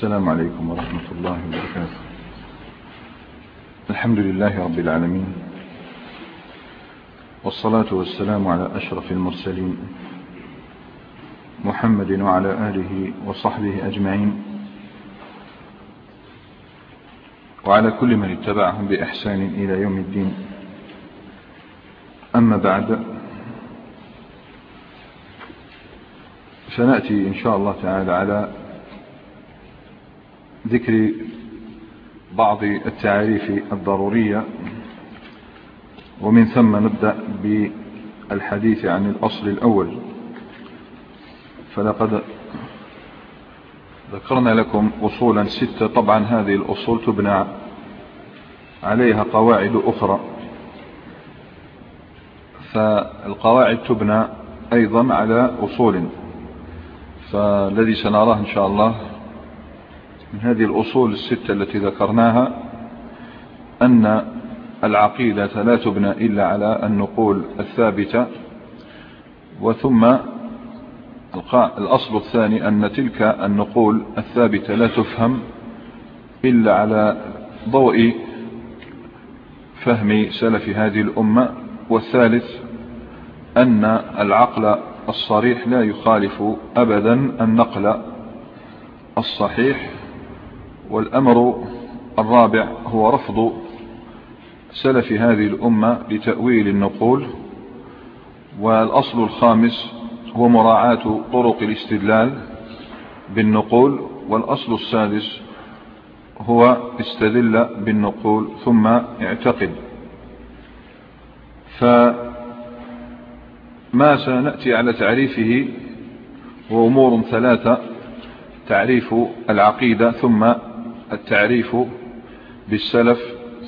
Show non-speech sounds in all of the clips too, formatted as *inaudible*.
السلام عليكم ورحمة الله وبركاته. الحمد لله رب العالمين. والصلاة والسلام على أشرف المرسلين محمد وعلى آله وصحبه أجمعين. وعلى كل من اتبعهم بإحسان إلى يوم الدين. أما بعد سنأتي إن شاء الله تعالى على ذكر بعض التعاريف الضرورية ومن ثم نبدأ بالحديث عن الأصل الأول. فلقد ذكرنا لكم أصولا ستة. طبعا هذه الأصول تبنى عليها قواعد أخرى. فالقواعد تبنى أيضا على أصول. فالذي سنراه إن شاء الله من هذه الأصول الستة التي ذكرناها أن العقيدة لا تبنى إلا على النقول الثابتة وثم الأصل الثاني أن تلك النقول الثابتة لا تفهم إلا على ضوء فهم سلف هذه الأمة والثالث أن العقل الصريح لا يخالف أبدا النقل الصحيح والأمر الرابع هو رفض سلف هذه الأمة لتأويل النقول والأصل الخامس هو مراعاة طرق الاستدلال بالنقول والأصل السادس هو استدل بالنقول ثم اعتقد. فما سنأتي على تعريفه هو أمور ثلاثة تعريف العقيدة ثم التعريف بالسلف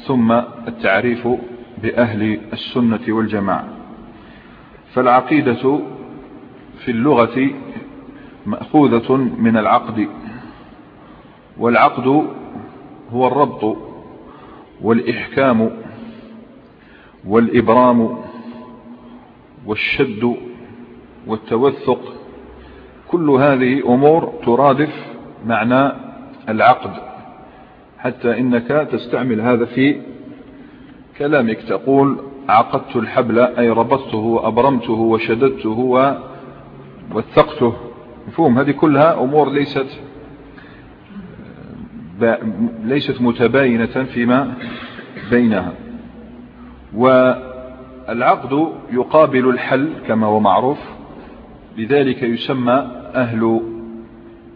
ثم التعريف بأهل السنة والجماعة. فالعقيدة في اللغة مأخوذة من العقد والعقد هو الربط والإحكام والإبرام والشد والتوثق. كل هذه أمور ترادف معنى العقد. حتى إنك تستعمل هذا في كلامك. تقول عقدت الحبل أي ربطته وأبرمته وشددته ووثقته. مفهوم؟ هذه كلها أمور ليست ليست متباينة فيما بينها. والعقد يقابل الحل كما هو معروف. لذلك يسمى أهل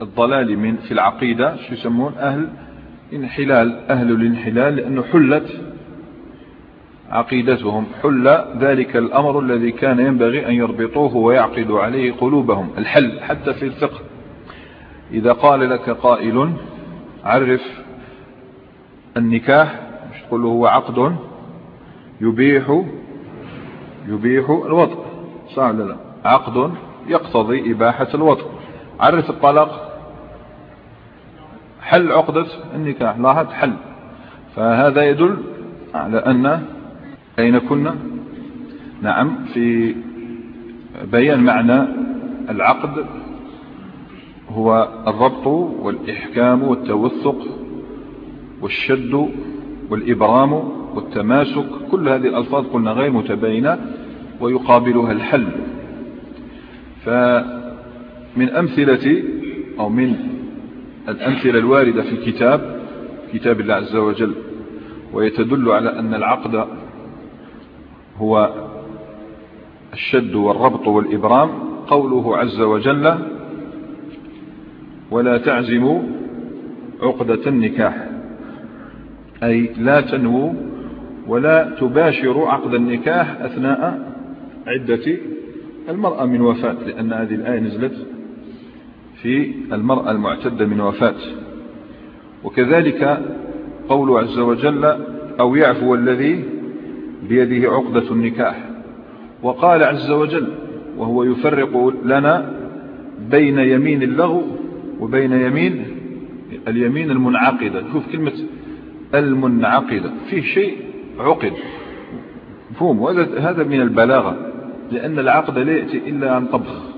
الضلال من في العقيدة شو يسمون؟ أهل انحلال أهل الانحلال لأنه حلت عقيدتهم حل ذلك الأمر الذي كان ينبغي أن يربطوه ويعقدوا عليه قلوبهم. الحل حتى في الفقه. إذا قال لك قائل عرف النكاح مش تقول له هو عقد يبيح يبيح الوطء صح ولا لا؟ عقد يقتضي إباحة الوطء. عرف الطلاق؟ حل عقدة النكاح لاحظ حل. فهذا يدل على أن أين كنا نعم في بيان معنى العقد هو الربط والإحكام والتوثق والشد والإبرام والتماسك كل هذه الألفاظ قلنا غير متباينة ويقابلها الحل. فمن أمثلة أو من الأمثلة الواردة في الكتاب كتاب الله عز وجل ويتدل على أن العقد هو الشد والربط والإبرام. قوله عز وجل ولا تعزموا عقدة النكاح. أي لا تنووا ولا تباشروا عقد النكاح أثناء عدة المرأة من وفاة لأن هذه الآية نزلت في المرأة المعتدة من وفاة. وكذلك قول عز وجل أو يعفو الذي بيده عقدة النكاح. وقال عز وجل وهو يفرق لنا بين يمين اللغو وبين يمين اليمين المنعقدة شوف كلمة المنعقدة فيه شيء عقد. مفهوم؟ وهذا من البلاغة لأن العقد لا يأتي إلا عن طبخ.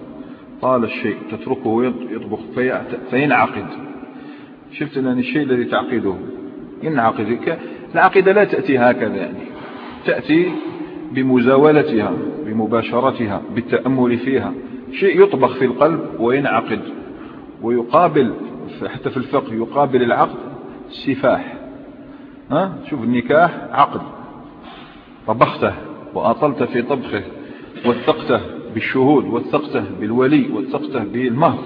طال الشيء تتركه يطبخ فينعقد شفت أن الشيء الذي تعقده ينعقد العقيدة لا تأتي هكذا يعني. تأتي بمزاولتها بمباشرتها بالتأمل فيها. شيء يطبخ في القلب وينعقد ويقابل حتى في الفقه يقابل العقد سفاح. ها؟ شوف النكاح عقد. طبخته وأطلت في طبخه وثقته. بالشهود وثقته بالولي وثقته بالمهر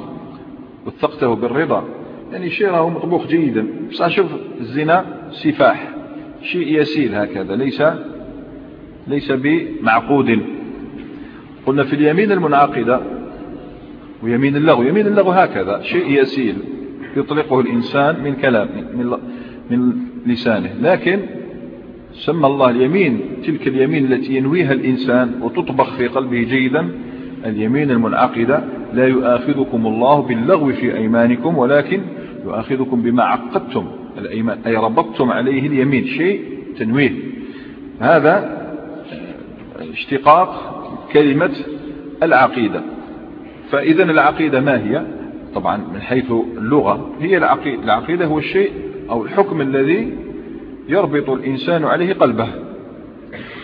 وثقته بالرضا. يعني شيء راه مطبوخ جيدا. بس شوف الزنا سفاح. شيء يسيل هكذا. ليس ليس بمعقود. قلنا في اليمين المنعقدة ويمين اللغو. يمين اللغو هكذا. شيء يسيل يطلقه الإنسان من كلام من, من لسانه. لكن سمى الله اليمين تلك اليمين التي ينويها الإنسان وتطبخ في قلبه جيدا اليمين المنعقدة لا يؤاخذكم الله باللغو في أيمانكم ولكن يؤاخذكم بما عقدتم الأيمان أي ربطتم عليه اليمين شيء تنويه. هذا اشتقاق كلمة العقيدة. فإذا العقيدة ما هي؟ طبعا من حيث اللغة هي العقيدة العقيدة هو الشيء أو الحكم الذي يربط الإنسان عليه قلبه.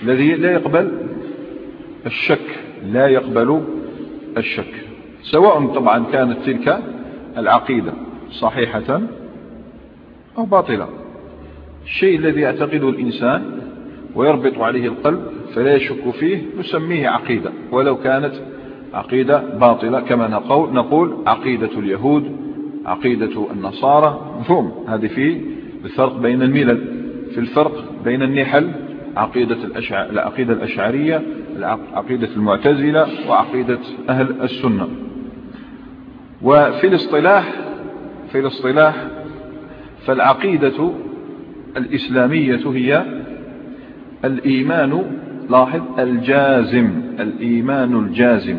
الذي لا يقبل الشك لا يقبل الشك. سواء طبعا كانت تلك العقيدة صحيحة أو باطلة. الشيء الذي يعتقده الإنسان ويربط عليه القلب فلا يشك فيه نسميه عقيدة. ولو كانت عقيدة باطلة كما نقول, نقول عقيدة اليهود عقيدة النصارى. مفهوم. هذه في الفرق بين الملل. في الفرق بين النحل عقيدة الأشع... العقيدة الأشعرية عقيدة المعتزلة وعقيدة أهل السنة. وفي الاصطلاح في الاصطلاح فالعقيدة الإسلامية هي الإيمان لاحظ الجازم الإيمان الجازم.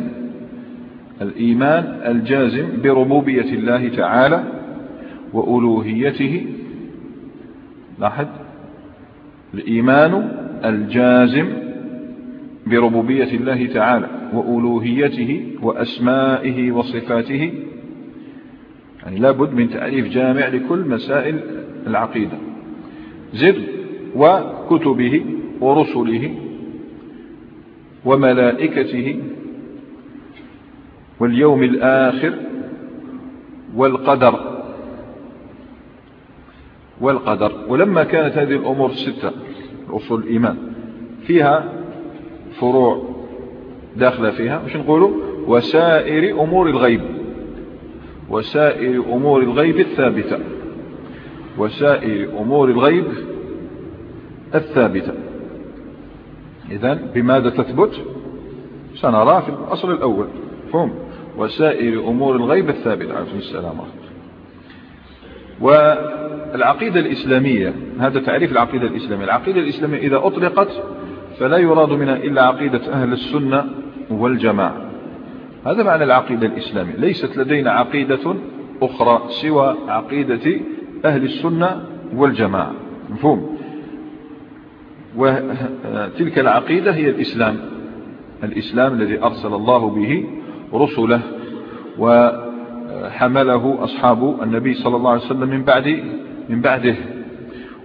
الإيمان الجازم بربوبية الله تعالى وألوهيته. لاحظ الإيمان الجازم بربوبية الله تعالى وألوهيته وأسمائه وصفاته. يعني لابد من تعريف جامع لكل مسائل العقيدة. زد وكتبه ورسله وملائكته واليوم الآخر والقدر. والقدر. ولما كانت هذه الأمور الستة أصول الإيمان فيها فروع داخلة فيها مش نقولوا وسائر أمور الغيب. وسائر أمور الغيب الثابتة. وسائر أمور الغيب الثابتة. إذن بماذا تثبت؟ سنرى في الأصل الأول. فهم وسائر أمور الغيب الثابتة. عليه السلام والعقيدة الإسلامية هذا تعريف العقيدة الإسلامية. العقيدة الإسلامية إذا أطلقت فلا يراد منها إلا عقيدة أهل السنة والجماعة. هذا معنى العقيدة الإسلامية. ليست لدينا عقيدة أخرى سوى عقيدة أهل السنة والجماعة. مفهوم؟ وتلك العقيدة هي الإسلام. الإسلام الذي أرسل الله به رسله وحمله أصحاب النبي صلى الله عليه وسلم من بعد من بعده.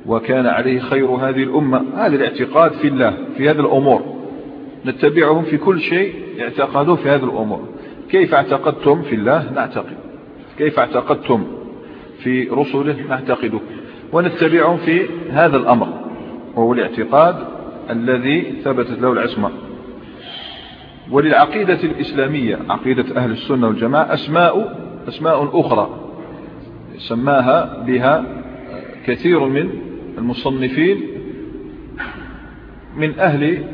وكان عليه خير هذه الأمة. هذا الاعتقاد في الله في هذه الأمور. نتبعهم في كل شيء اعتقدوا في هذه الأمور. كيف اعتقدتم في الله؟ نعتقد. كيف اعتقدتم في رسله؟ نعتقده ونتبعهم في هذا الأمر. وهو الاعتقاد الذي ثبتت له العصمة. وللعقيدة الإسلامية عقيدة أهل السنة والجماعة أسماء أسماء أخرى. سماها بها كثير من المصنفين من أهل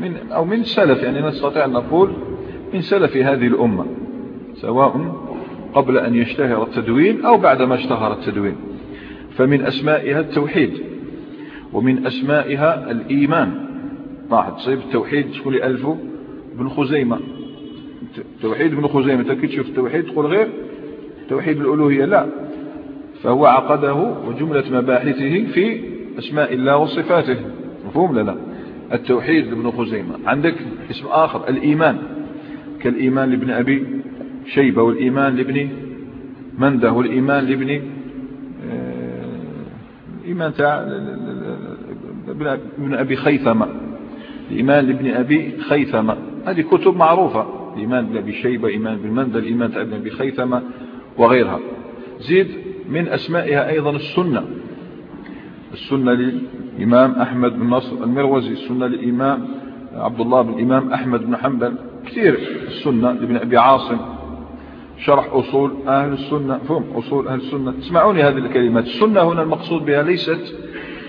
من أو من سلف يعني نستطيع أن نقول من سلف هذه الأمة سواء قبل أن يشتهر التدوين أو بعدما اشتهر التدوين. فمن أسمائها التوحيد ومن أسمائها الإيمان. طاحت تصيب التوحيد تقول ألف بن خزيمة. توحيد بن خزيمة تأكيد شوف التوحيد تقول غير؟ توحيد الألوهية لا. فهو عقده وجملة مباحثه في أسماء الله وصفاته. مفهوم لا التوحيد لابن خزيمة. عندك اسم آخر الإيمان. كالإيمان لابن أبي شيبة والإيمان لابن مندة الإيمان لابن الإيمان تاع ابن أبي خيثمة. الإيمان لابن أبي خيثمة. هذه كتب معروفة. الإيمان بن أبي شيبة إيمان بن مندى الإيمان تاع ابن أبي خيثمة وغيرها. زيد من أسمائها أيضا السنة. السنة للإمام أحمد بن نصر المروزي السنة للإمام عبد الله بن الإمام أحمد بن حنبل. كثير السنة لابن أبي عاصم. شرح أصول أهل السنة فهم أصول أهل السنة. اسمعوني هذه الكلمات. السنة هنا المقصود بها ليست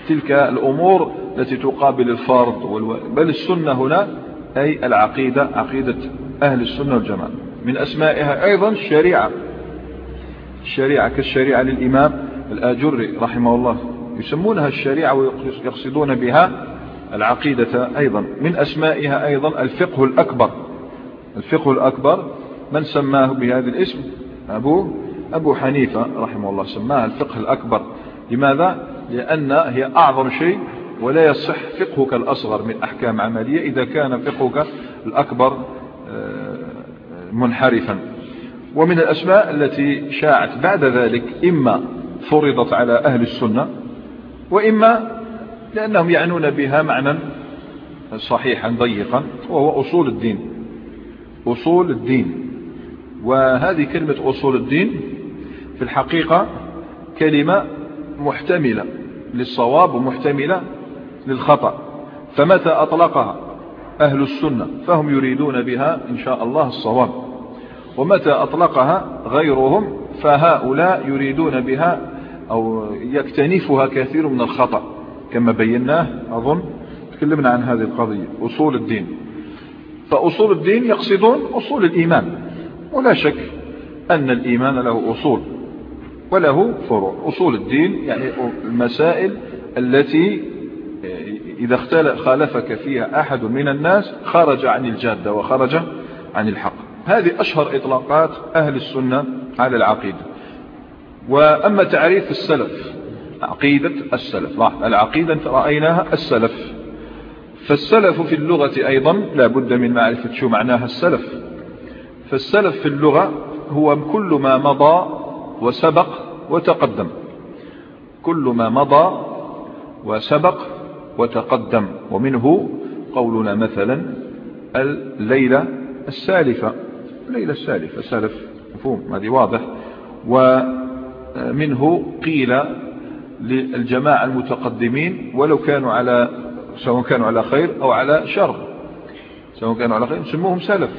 تلك الأمور التي تقابل الفرض والو... بل السنة هنا أي العقيدة عقيدة أهل السنة والجماعة. من أسمائها أيضا الشريعة. الشريعة كالشريعة للإمام الآجري رحمه الله. يسمونها الشريعة ويقصدون بها العقيدة أيضا. من أسمائها أيضا الفقه الأكبر. الفقه الأكبر من سماه بهذا الاسم؟ أبو, أبو حنيفة رحمه الله. سماها الفقه الأكبر. لماذا؟ لأن هي أعظم شيء ولا يصح فقهك الأصغر من أحكام عملية إذا كان فقهك الأكبر آه، منحرفا. ومن الأسماء التي شاعت بعد ذلك إما فرضت على أهل السنة وإما لأنهم يعنون بها معنى صحيحا ضيقا وهو أصول الدين. أصول الدين. وهذه كلمة أصول الدين في الحقيقة كلمة محتملة للصواب ومحتملة للخطأ. فمتى أطلقها أهل السنة؟ فهم يريدون بها إن شاء الله الصواب. ومتى أطلقها غيرهم فهؤلاء يريدون بها أو يكتنفها كثير من الخطأ. كما بيناه أظن تكلمنا عن هذه القضية أصول الدين. فأصول الدين يقصدون أصول الإيمان. ولا شك أن الإيمان له أصول وله فروع. أصول الدين يعني المسائل التي إذا خالفك فيها أحد من الناس خرج عن الجادة وخرج عن الحق. هذه أشهر إطلاقات أهل السنة على العقيدة. وأما تعريف السلف عقيدة السلف. العقيدة رأيناها السلف. فالسلف في اللغة أيضا لا بد من معرفة شو معناها السلف. فالسلف في اللغة هو كل ما مضى وسبق وتقدم. كل ما مضى وسبق وتقدم. ومنه قولنا مثلا الليلة السالفة. الليلة السالفة سلف مفهوم هذه واضح. ومنه قيل للجماعة المتقدمين ولو كانوا على سواء كانوا على خير أو على شر سواء كانوا على خير نسموهم سلف.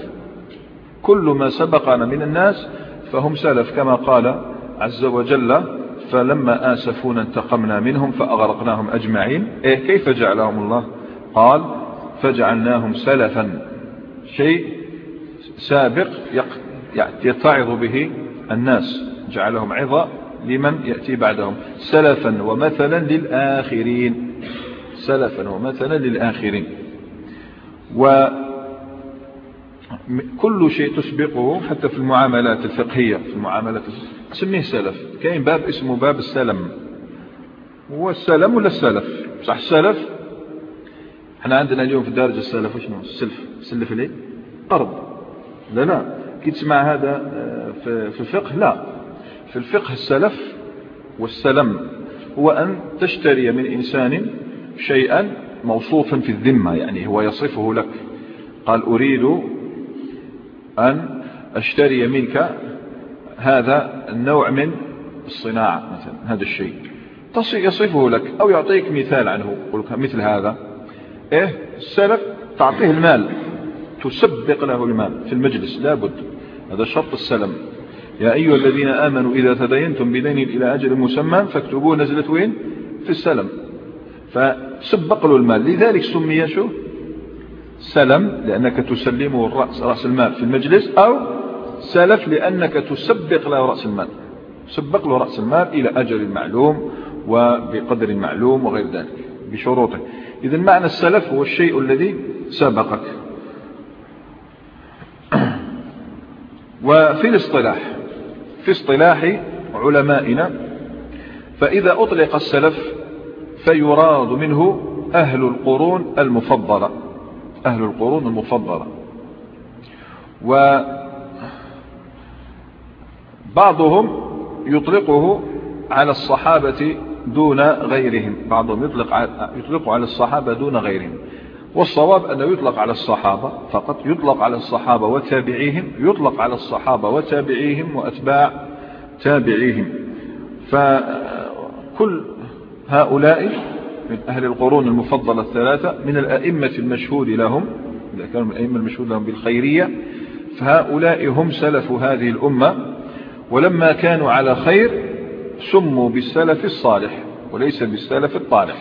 كل ما سبقنا من الناس فهم سلف كما قال عز وجل فلما آسفونا انتقمنا منهم فأغرقناهم أجمعين. إيه كيف جعلهم الله؟ قال فجعلناهم سلفا. شيء سابق يتعظ به الناس جعلهم عظة لمن يأتي بعدهم. سلفا ومثلا للآخرين. سلفا ومثلا للآخرين. وكل شيء تسبقه حتى في المعاملات الفقهية. في المعاملات سميه سلف. كاين باب اسمه باب السلم. هو السلم ولا السلف؟ صح السلف. إحنا عندنا اليوم في الدارجة السلف وشنو؟ السلف. سلف ليه قرض. لا لا كي تسمع هذا آه، في الفقه لا. في الفقه السلف والسلم هو أن تشتري من إنسان شيئا موصوفا في الذمة يعني هو يصفه لك. قال أريد أن أشتري منك هذا النوع من الصناعة مثلا هذا الشيء. يصفه لك أو يعطيك مثال عنه مثل هذا. إيه السلف تعطيه المال. تسبق له المال في المجلس لابد هذا شرط السلم. يا أيها الذين آمنوا إذا تدينتم بدين إلى أجل مسمى فاكتبوه نزلت وين؟ في السلم. فسبق له المال. لذلك سمي شو؟ سلم لأنك تسلمه الرأس رأس المال في المجلس أو سلف لأنك تسبق له رأس المال. سبق له رأس المال إلى أجل معلوم وبقدر معلوم وغير ذلك بشروطه. إذا معنى السلف هو الشيء الذي سبقك. وفي الاصطلاح في اصطلاح علمائنا فإذا أطلق السلف فيراد منه أهل القرون المفضلة أهل القرون المفضلة. وبعضهم يطلقه على الصحابة دون غيرهم بعضهم يطلق يطلق على الصحابة دون غيرهم. والصواب أنه يطلق على الصحابة فقط يطلق على الصحابة وتابعيهم يطلق على الصحابة وتابعيهم وأتباع تابعيهم. فكل هؤلاء من أهل القرون المفضلة الثلاثة من الأئمة المشهود لهم إذا كانوا من الأئمة المشهود لهم بالخيرية فهؤلاء هم سلف هذه الأمة. ولما كانوا على خير سموا بالسلف الصالح وليس بالسلف الطالح.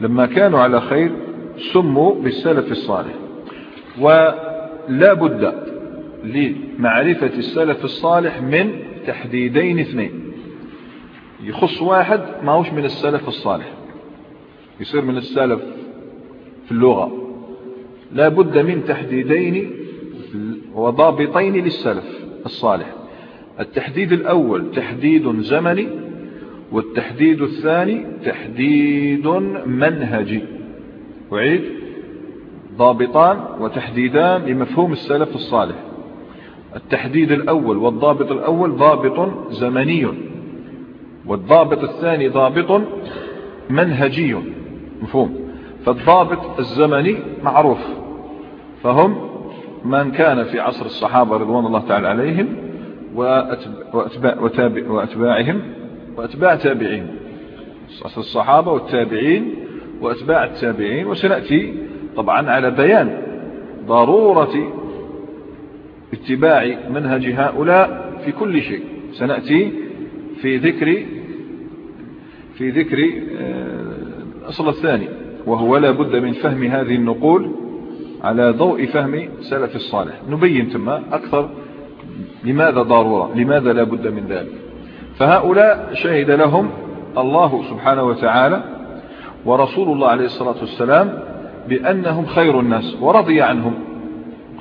لما كانوا على خير سموا بالسلف الصالح. ولا بد لمعرفة السلف الصالح من تحديدين اثنين. يخص واحد ما هوش من السلف الصالح. يصير من السلف في اللغة. لا بد من تحديدين وضابطين للسلف الصالح. التحديد الأول تحديد زمني والتحديد الثاني تحديد منهجي. أعيد. ضابطان وتحديدان لمفهوم السلف الصالح. التحديد الأول والضابط الأول ضابط زمني والضابط الثاني ضابط منهجي. مفهوم. فالضابط الزمني معروف. فهم من كان في عصر الصحابة رضوان الله تعالى عليهم وأتباع وأتباعهم وأتباع تابعين. الصحابة والتابعين وأتباع التابعين وسنأتي طبعا على بيان ضرورة اتباع منهج هؤلاء في كل شيء. سنأتي في ذكر في ذكر آه، الأصل الثاني وهو لا بد من فهم هذه النقول على ضوء فهم سلف الصالح. نبين ثم أكثر لماذا ضرورة لماذا لا بد من ذلك. فهؤلاء شهد لهم الله سبحانه وتعالى ورسول الله عليه الصلاة والسلام بأنهم خير الناس ورضي عنهم.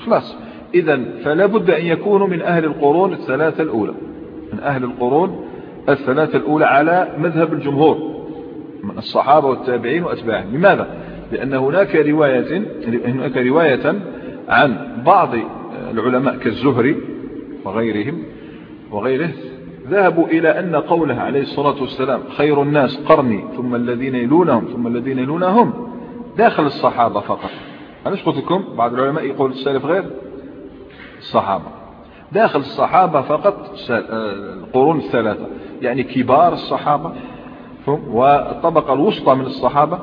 خلاص. إذا فلا بد أن يكونوا من أهل القرون الثلاثة الأولى. من أهل القرون الثلاثة الأولى على مذهب الجمهور من الصحابة والتابعين وأتباعهم. لماذا؟ لأن هناك رواية, هناك رواية عن بعض العلماء كالزهري وغيرهم وغيره ذهبوا إلى أن قوله عليه الصلاة والسلام خير الناس قرني ثم الذين يلونهم ثم الذين يلونهم داخل الصحابة فقط. أنا قلت لكم بعض العلماء يقول السالف غير الصحابة. داخل الصحابة فقط القرون الثلاثة يعني كبار الصحابة والطبقة الوسطى من الصحابة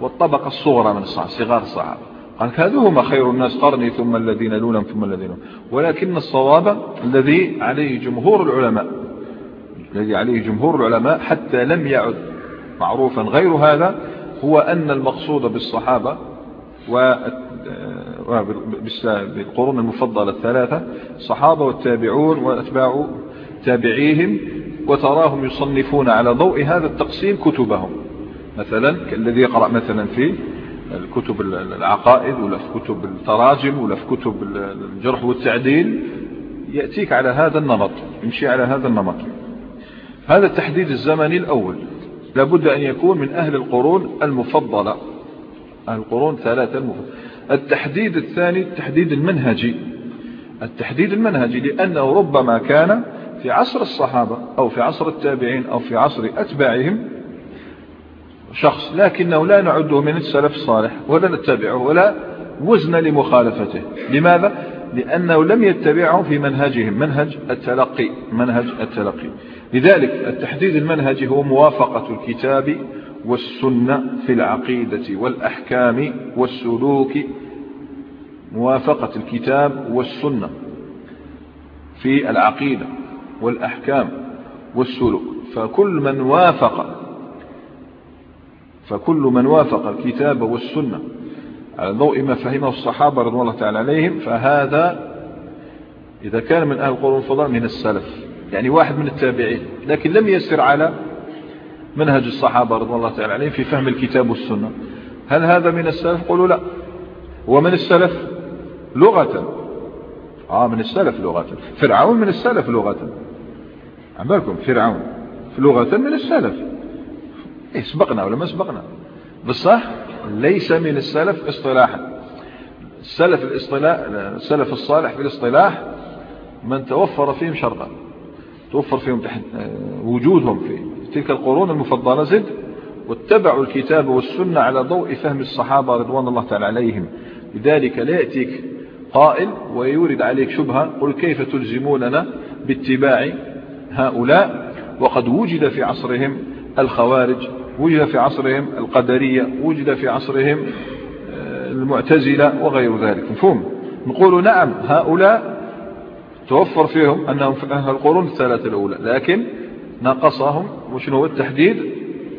والطبقة الصغرى من الصحابة صغار الصحابة. قال هذوهما خير الناس قرني ثم الذين لونهم ثم الذين لونهم ولكن الصواب الذي عليه جمهور العلماء الذي عليه جمهور العلماء حتى لم يعد معروفا. غير هذا هو أن المقصود بالصحابة بالقرون المفضلة الثلاثة الصحابة والتابعون وأتباع تابعيهم وتراهم يصنفون على ضوء هذا التقسيم كتبهم. مثلا كالذي يقرأ مثلا في الكتب العقائد ولا في كتب التراجم ولا في كتب الجرح والتعديل يأتيك على هذا النمط يمشي على هذا النمط. هذا التحديد الزمني الأول. لابد أن يكون من أهل القرون المفضلة. أهل القرون ثلاثة المفضلة. التحديد الثاني التحديد المنهجي. التحديد المنهجي لأنه ربما كان في عصر الصحابة أو في عصر التابعين أو في عصر أتباعهم شخص لكنه لا نعده من السلف الصالح ولا نتبعه ولا وزن لمخالفته. لماذا؟ لأنه لم يتبعه في منهجهم. منهج التلقي. منهج التلقي. لذلك التحديد المنهجي هو موافقة الكتاب والسنة في العقيدة والأحكام والسلوك. موافقة الكتاب والسنة في العقيدة والأحكام والسلوك. فكل من وافق فكل من وافق الكتاب والسنة على ضوء ما فهمه الصحابة رضوان الله تعالى عليهم فهذا إذا كان من أهل القرون الفضاء من السلف. يعني واحد من التابعين لكن لم يسر على منهج الصحابة رضوان الله تعالى عليهم في فهم الكتاب والسنة. هل هذا من السلف؟ قولوا لا. ومن السلف؟ لغة. آه من السلف لغة. فرعون من السلف لغة. عم بالكم فرعون. لغة من السلف. إيه سبقنا ولا ما سبقنا؟ بالصح ليس من السلف اصطلاحا. السلف الاصطلاح السلف الصالح في الاصطلاح من توفر فيهم شرطا توفر فيهم وجودهم في تلك القرون المفضلة. زد واتبعوا الكتاب والسنة على ضوء فهم الصحابة رضوان الله تعالى عليهم. لذلك لا يأتيك قائل ويورد عليك شبهة قل كيف تلزموننا باتباع هؤلاء؟ وقد وجد في عصرهم الخوارج وجد في عصرهم القدرية وجد في عصرهم آه، المعتزلة وغير ذلك. مفهوم؟ نقول نعم هؤلاء توفر فيهم أنهم في القرون الثلاثة الأولى لكن ناقصهم وشنو التحديد؟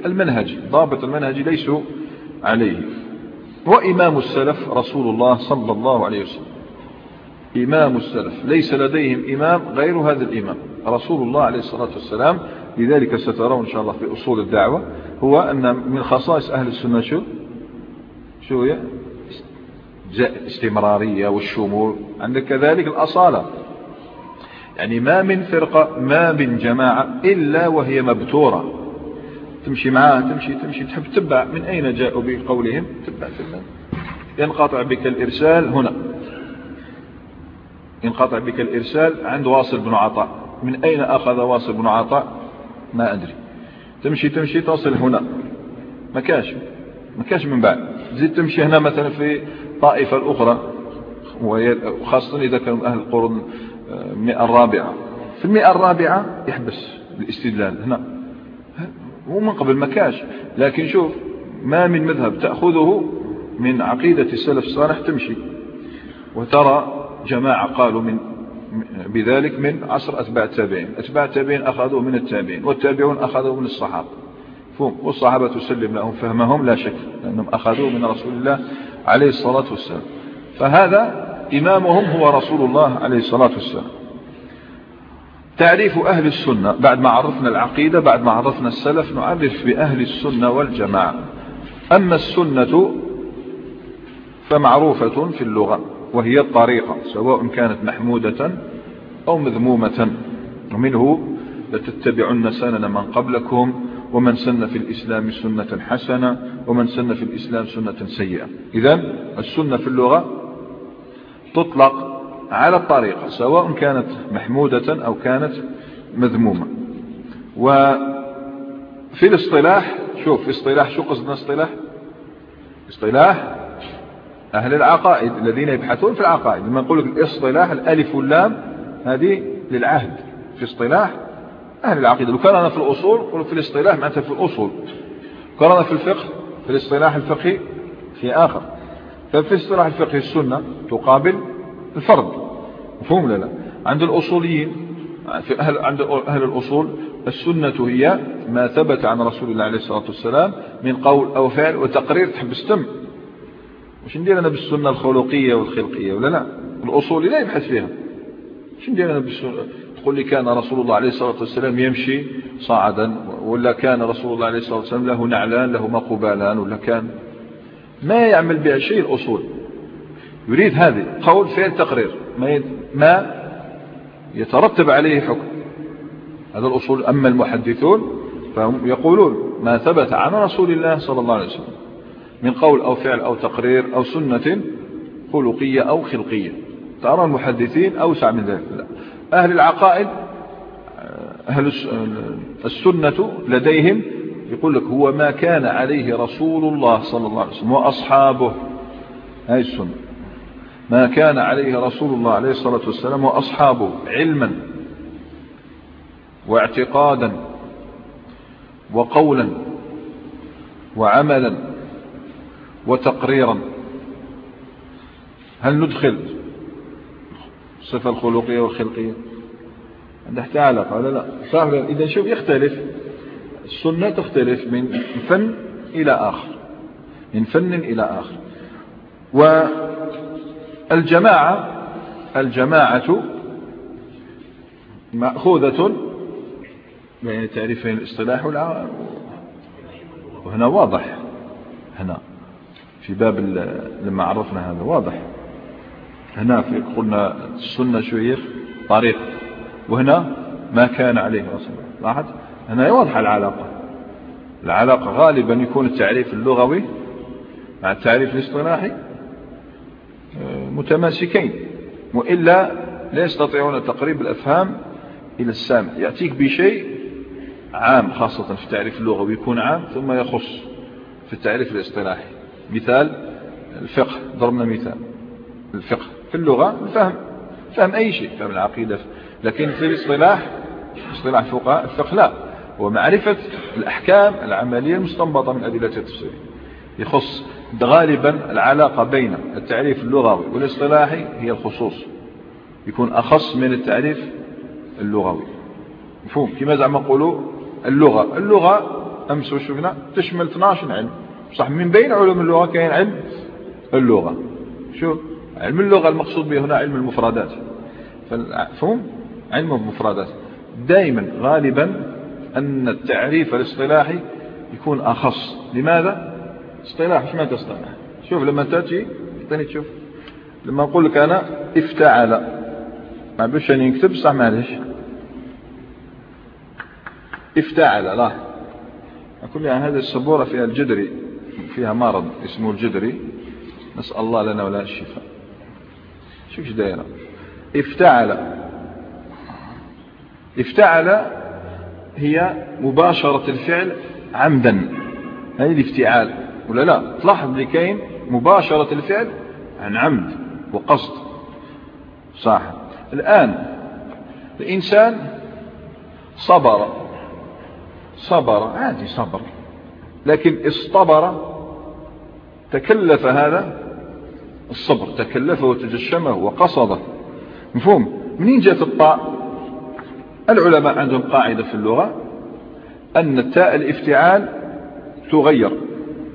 المنهجي ضابط المنهجي ليسوا عليه. وإمام السلف رسول الله صلى الله عليه وسلم. إمام السلف ليس لديهم إمام غير هذا الإمام. رسول الله عليه الصلاة والسلام لذلك سترون إن شاء الله في أصول الدعوة هو أن من خصائص أهل السنة شو؟ شو هي؟ استمرارية والشمول عندك كذلك الأصالة. يعني ما من فرقة ما من جماعة إلا وهي مبتورة. تمشي معاه تمشي تمشي تحب تتبع من أين جاءوا بقولهم؟ تبع تبع ينقطع بك الإرسال هنا. ينقطع بك الإرسال عند واصل بن عطاء من أين أخذ واصل بن عطاء ما أدري. تمشي تمشي تصل هنا. ما كاش ما كاش من بعد. زيد تمشي هنا مثلا في طائفة الأخرى. وخاصة إذا كانوا أهل القرون المئة الرابعة. في المئة الرابعة يحبس الاستدلال هنا. هو من قبل مكاش لكن شوف ما من مذهب تأخذه من عقيدة السلف الصالح تمشي. وترى جماعة قالوا من بذلك من عصر أتباع التابعين. أتباع التابعين أخذوا من التابعين والتابعون أخذوا من الصحابة. والصحابة تسلم لهم فهمهم لا شك لأنهم أخذوا من رسول الله عليه الصلاة والسلام. فهذا إمامهم هو رسول الله عليه الصلاة والسلام. تعريف أهل السنة بعد ما عرفنا العقيدة بعد ما عرفنا السلف نعرف بأهل السنة والجماعة. أما السنة فمعروفة في اللغة وهي الطريقة سواء كانت محمودة أو مذمومة. ومنه لتتبعن سنن من قبلكم ومن سن في الإسلام سنة حسنة ومن سن في الإسلام سنة سيئة. إذا السنة في اللغة تطلق على الطريقة سواء كانت محمودة أو كانت مذمومة. وفي الاصطلاح شوف اصطلاح شو قصدنا اصطلاح؟ اصطلاح أهل العقائد الذين يبحثون في العقائد. لما نقول لك الاصطلاح الألف واللام هذه للعهد. في اصطلاح أهل العقيدة. لو في الأصول قلوا في الاصطلاح معناتها في الأصول. كان في الفقه في الاصطلاح الفقهي في آخر. ففي اصطلاح الفقه السنة تقابل الفرد مفهوم لا لا؟ عند الأصوليين في أهل عند أهل الأصول السنة هي ما ثبت عن رسول الله عليه الصلاة والسلام من قول أو فعل وتقرير تحب استم مش ندير أنا بالسنة الخلقية والخلقية ولا لا؟ الأصولي لا يبحث فيها. مش ندير أنا بالسنة. تقول لي كان رسول الله عليه الصلاة والسلام يمشي صاعدا ولا كان رسول الله عليه الصلاة والسلام له نعلان له مقبالان ولا كان ما يعمل بها شيء الأصول. يريد هذه. قول فعل تقرير. ما, يترتب عليه حكم. هذا الأصول. أما المحدثون فهم يقولون ما ثبت عن رسول الله صلى الله عليه وسلم من قول أو فعل أو تقرير أو سنة خلقية أو خلقية. ترى المحدثين أوسع من ذلك. لا. أهل العقائد أهل السنة لديهم يقول لك هو ما كان عليه رسول الله صلى الله عليه وسلم وأصحابه هاي السنة. ما كان عليه رسول الله عليه الصلاة والسلام وأصحابه علما واعتقادا وقولا وعملا وتقريرا. هل ندخل الصفة الخلقية والخلقية؟ عندها علاقة ولا لا. إذا شوف يختلف. السنة تختلف من فن إلى آخر من فن إلى آخر. والجماعة الجماعة مأخوذة بين تعريفين الاصطلاح وهنا واضح هنا في باب لما عرفنا هذا واضح. هنا في قلنا السنة شوية طريق وهنا ما كان عليه رسول الله. لاحظ؟ هنا واضحة العلاقة. العلاقة غالبا يكون التعريف اللغوي مع التعريف الاصطلاحي آه، متماسكين وإلا لا يستطيعون تقريب الأفهام إلى السامع. يأتيك بشيء عام خاصة في التعريف اللغوي يكون عام ثم يخص في التعريف الاصطلاحي. مثال الفقه ضربنا مثال. الفقه في اللغة الفهم. فهم أي شيء فهم العقيدة. لكن في الاصطلاح اصطلاح الفقهاء الفقه لا. هو معرفة الأحكام العملية المستنبطة من أدلة التفسير. يخص غالبا العلاقة بين التعريف اللغوي والاصطلاحي هي الخصوص. يكون أخص من التعريف اللغوي. مفهوم؟ كما زعما نقولوا اللغة. اللغة أمس وشفنا تشمل 12 علم. صح من بين علوم اللغة كاين علم اللغة. شو؟ علم اللغة المقصود به هنا علم المفردات. فهم علم المفردات. دائما غالبا أن التعريف الاصطلاحي يكون أخص. لماذا؟ اصطلاح إيش معنى اصطلاح؟ شوف لما تأتي ثاني تشوف. لما أقول لك أنا افتعل. ما بش أن يكتب صح معلش افتعل لا. أقول يعني هذه السبورة فيها الجدري فيها مرض اسمه الجدري. نسأل الله لنا ولا الشفاء. شوف إيش دايرة. افتعل. افتعل هي مباشرة الفعل عمدا. هذه الافتعال. ولا لا؟ تلاحظ لكين مباشرة الفعل عن عمد وقصد. صح. الآن الإنسان صبر. صبر. عادي صبر. لكن اصطبر. تكلف هذا الصبر. تكلفه وتجشمه وقصده. مفهوم؟ منين جاءت الطاء؟ العلماء عندهم قاعدة في اللغة أن التاء الافتعال تغير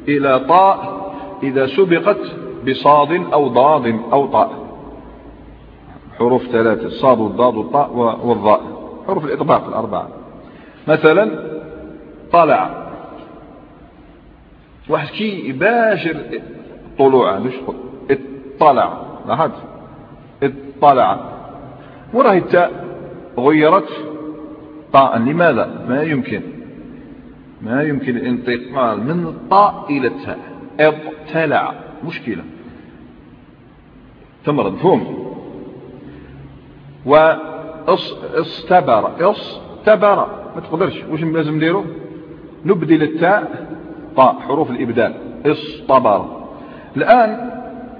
إلى طاء إذا سبقت بصاد أو ضاد أو طاء. حروف ثلاثة الصاد والضاد والطاء والضاء. حروف الإطباق الأربعة. مثلا طلع. واحد كي يباشر طلوعه مش اطلع لاحظت؟ اطلع. وراه التاء. غيرت طاء. لماذا؟ ما يمكن ما يمكن الانتقال من الطاء إلى التاء ابتلع. مشكلة. تمرض فهم واستبر استبر. ما تقدرش. واش لازم نديرو؟ نبدل التاء طاء حروف الإبدال. اصطبر الآن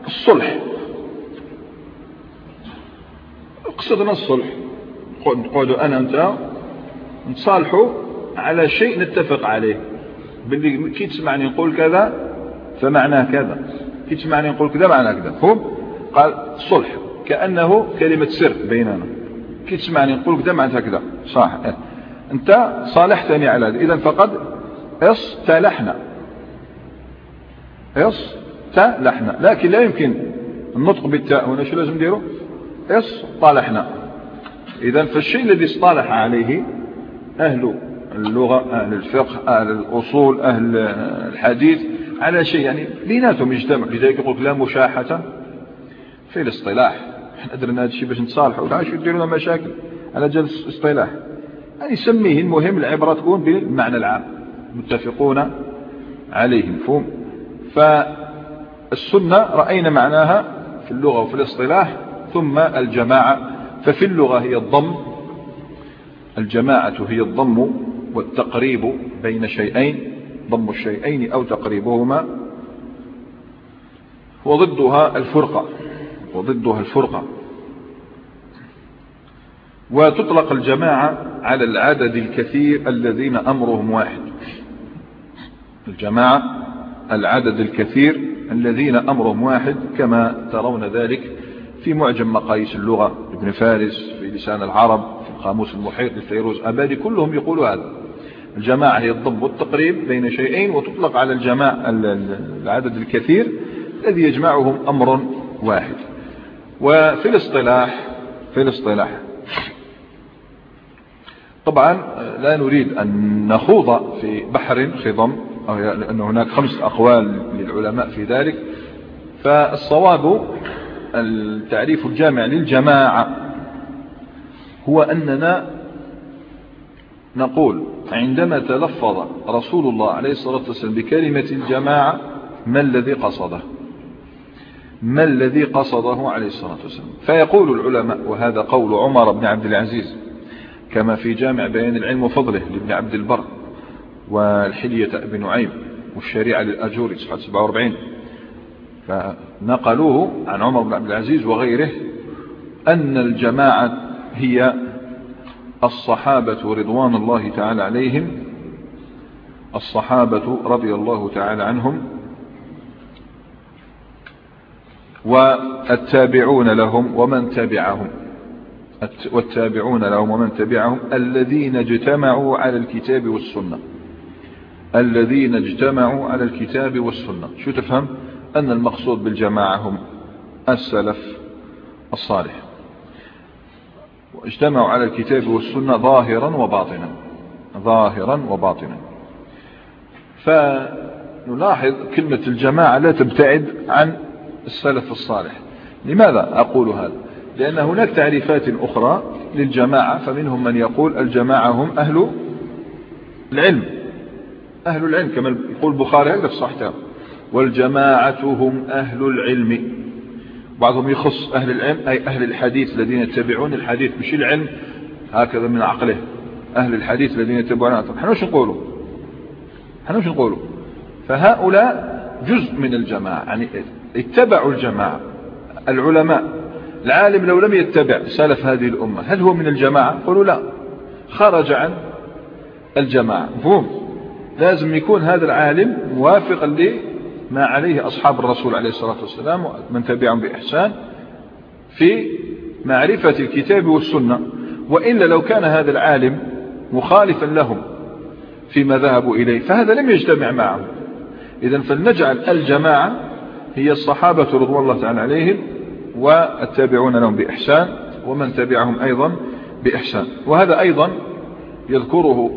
الصلح. قصدنا الصلح. نقعدوا أنا أنت نصالحوا على شيء نتفق عليه. باللي كي تسمعني نقول كذا فمعناه كذا. كي تسمعني نقول كذا معناه كذا. فهم قال صلح. كأنه كلمة سر بيننا. كي تسمعني نقول كذا معناتها كذا. صح. أنت صالحتني على هذا. اذا فقد اصطلحنا. اصطلحنا. لكن لا يمكن النطق بالتاء هنا شو لازم نديرو؟ اصطلحنا. إذا فالشيء الذي اصطلح عليه أهل اللغة أهل الفقه أهل الأصول أهل الحديث على شيء يعني بيناتهم يجتمع لذلك يقول لا مشاحة في الاصطلاح. إحنا أدرنا هذا الشيء باش نتصالحوا. لا شو يديرون مشاكل؟ على جلس اصطلاح يعني سميه المهم العبرة تكون بالمعنى العام. متفقون عليه. مفهوم؟ فالسنة رأينا معناها في اللغة وفي الاصطلاح ثم الجماعة. ففي اللغة هي الضم الجماعة هي الضم والتقريب بين شيئين ضم الشيئين أو تقريبهما وضدها الفرقة وضدها الفرقة. وتطلق الجماعة على العدد الكثير الذين أمرهم واحد. الجماعة العدد الكثير الذين أمرهم واحد كما ترون ذلك في معجم مقاييس اللغة. ابن فارس في لسان العرب في القاموس المحيط للفيروز أبادي كلهم يقولوا هذا. الجماعة هي الضم والتقريب بين شيئين وتطلق على الجماعة العدد الكثير الذي يجمعهم أمر واحد. وفي الاصطلاح في الاصطلاح. طبعا لا نريد أن نخوض في بحر خضم لأن هناك خمس أقوال للعلماء في ذلك. فالصواب التعريف الجامع للجماعة هو أننا نقول عندما تلفظ رسول الله عليه الصلاة والسلام بكلمة الجماعة ما الذي قصده؟ ما الذي قصده عليه الصلاة والسلام؟ فيقول العلماء وهذا قول عمر بن عبد العزيز كما في جامع بيان العلم وفضله لابن عبد البر والحلية ابن نعيم والشريعة للأجوري صفحة 47 فنقلوه عن عمر بن عبد العزيز وغيره أن الجماعة هي الصحابة رضوان الله تعالى عليهم الصحابة رضي الله تعالى عنهم والتابعون لهم ومن تبعهم والتابعون لهم ومن تبعهم الذين اجتمعوا على الكتاب والسنة الذين اجتمعوا على الكتاب والسنة. شو تفهم؟ أن المقصود بالجماعة هم السلف الصالح. واجتمعوا على الكتاب والسنة ظاهرا وباطنا. ظاهرا وباطنا. فنلاحظ كلمة الجماعة لا تبتعد عن السلف الصالح. لماذا أقول هذا؟ لأن هناك تعريفات أخرى للجماعة فمنهم من يقول الجماعة هم أهل العلم. أهل العلم كما يقول البخاري هذا في صحته والجماعة هم أهل العلم. بعضهم يخص أهل العلم أي أهل الحديث الذين يتبعون الحديث مش العلم. هكذا من عقله. أهل الحديث الذين يتبعون طب إحنا وش نقولوا إحنا وش نقولوا فهؤلاء جزء من الجماعة يعني اتبعوا الجماعة العلماء. العالم لو لم يتبع سلف هذه الأمة هل هو من الجماعة؟ قولوا لا. خرج عن الجماعة. مفهوم؟ لازم يكون هذا العالم موافقا لما عليه أصحاب الرسول عليه الصلاة والسلام ومن تبعهم بإحسان في معرفة الكتاب والسنة. وإلا لو كان هذا العالم مخالفا لهم فيما ذهبوا إليه فهذا لم يجتمع معهم. إذا فلنجعل الجماعة هي الصحابة رضوان الله تعالى عليهم والتابعون لهم بإحسان ومن تبعهم أيضا بإحسان. وهذا أيضا يذكره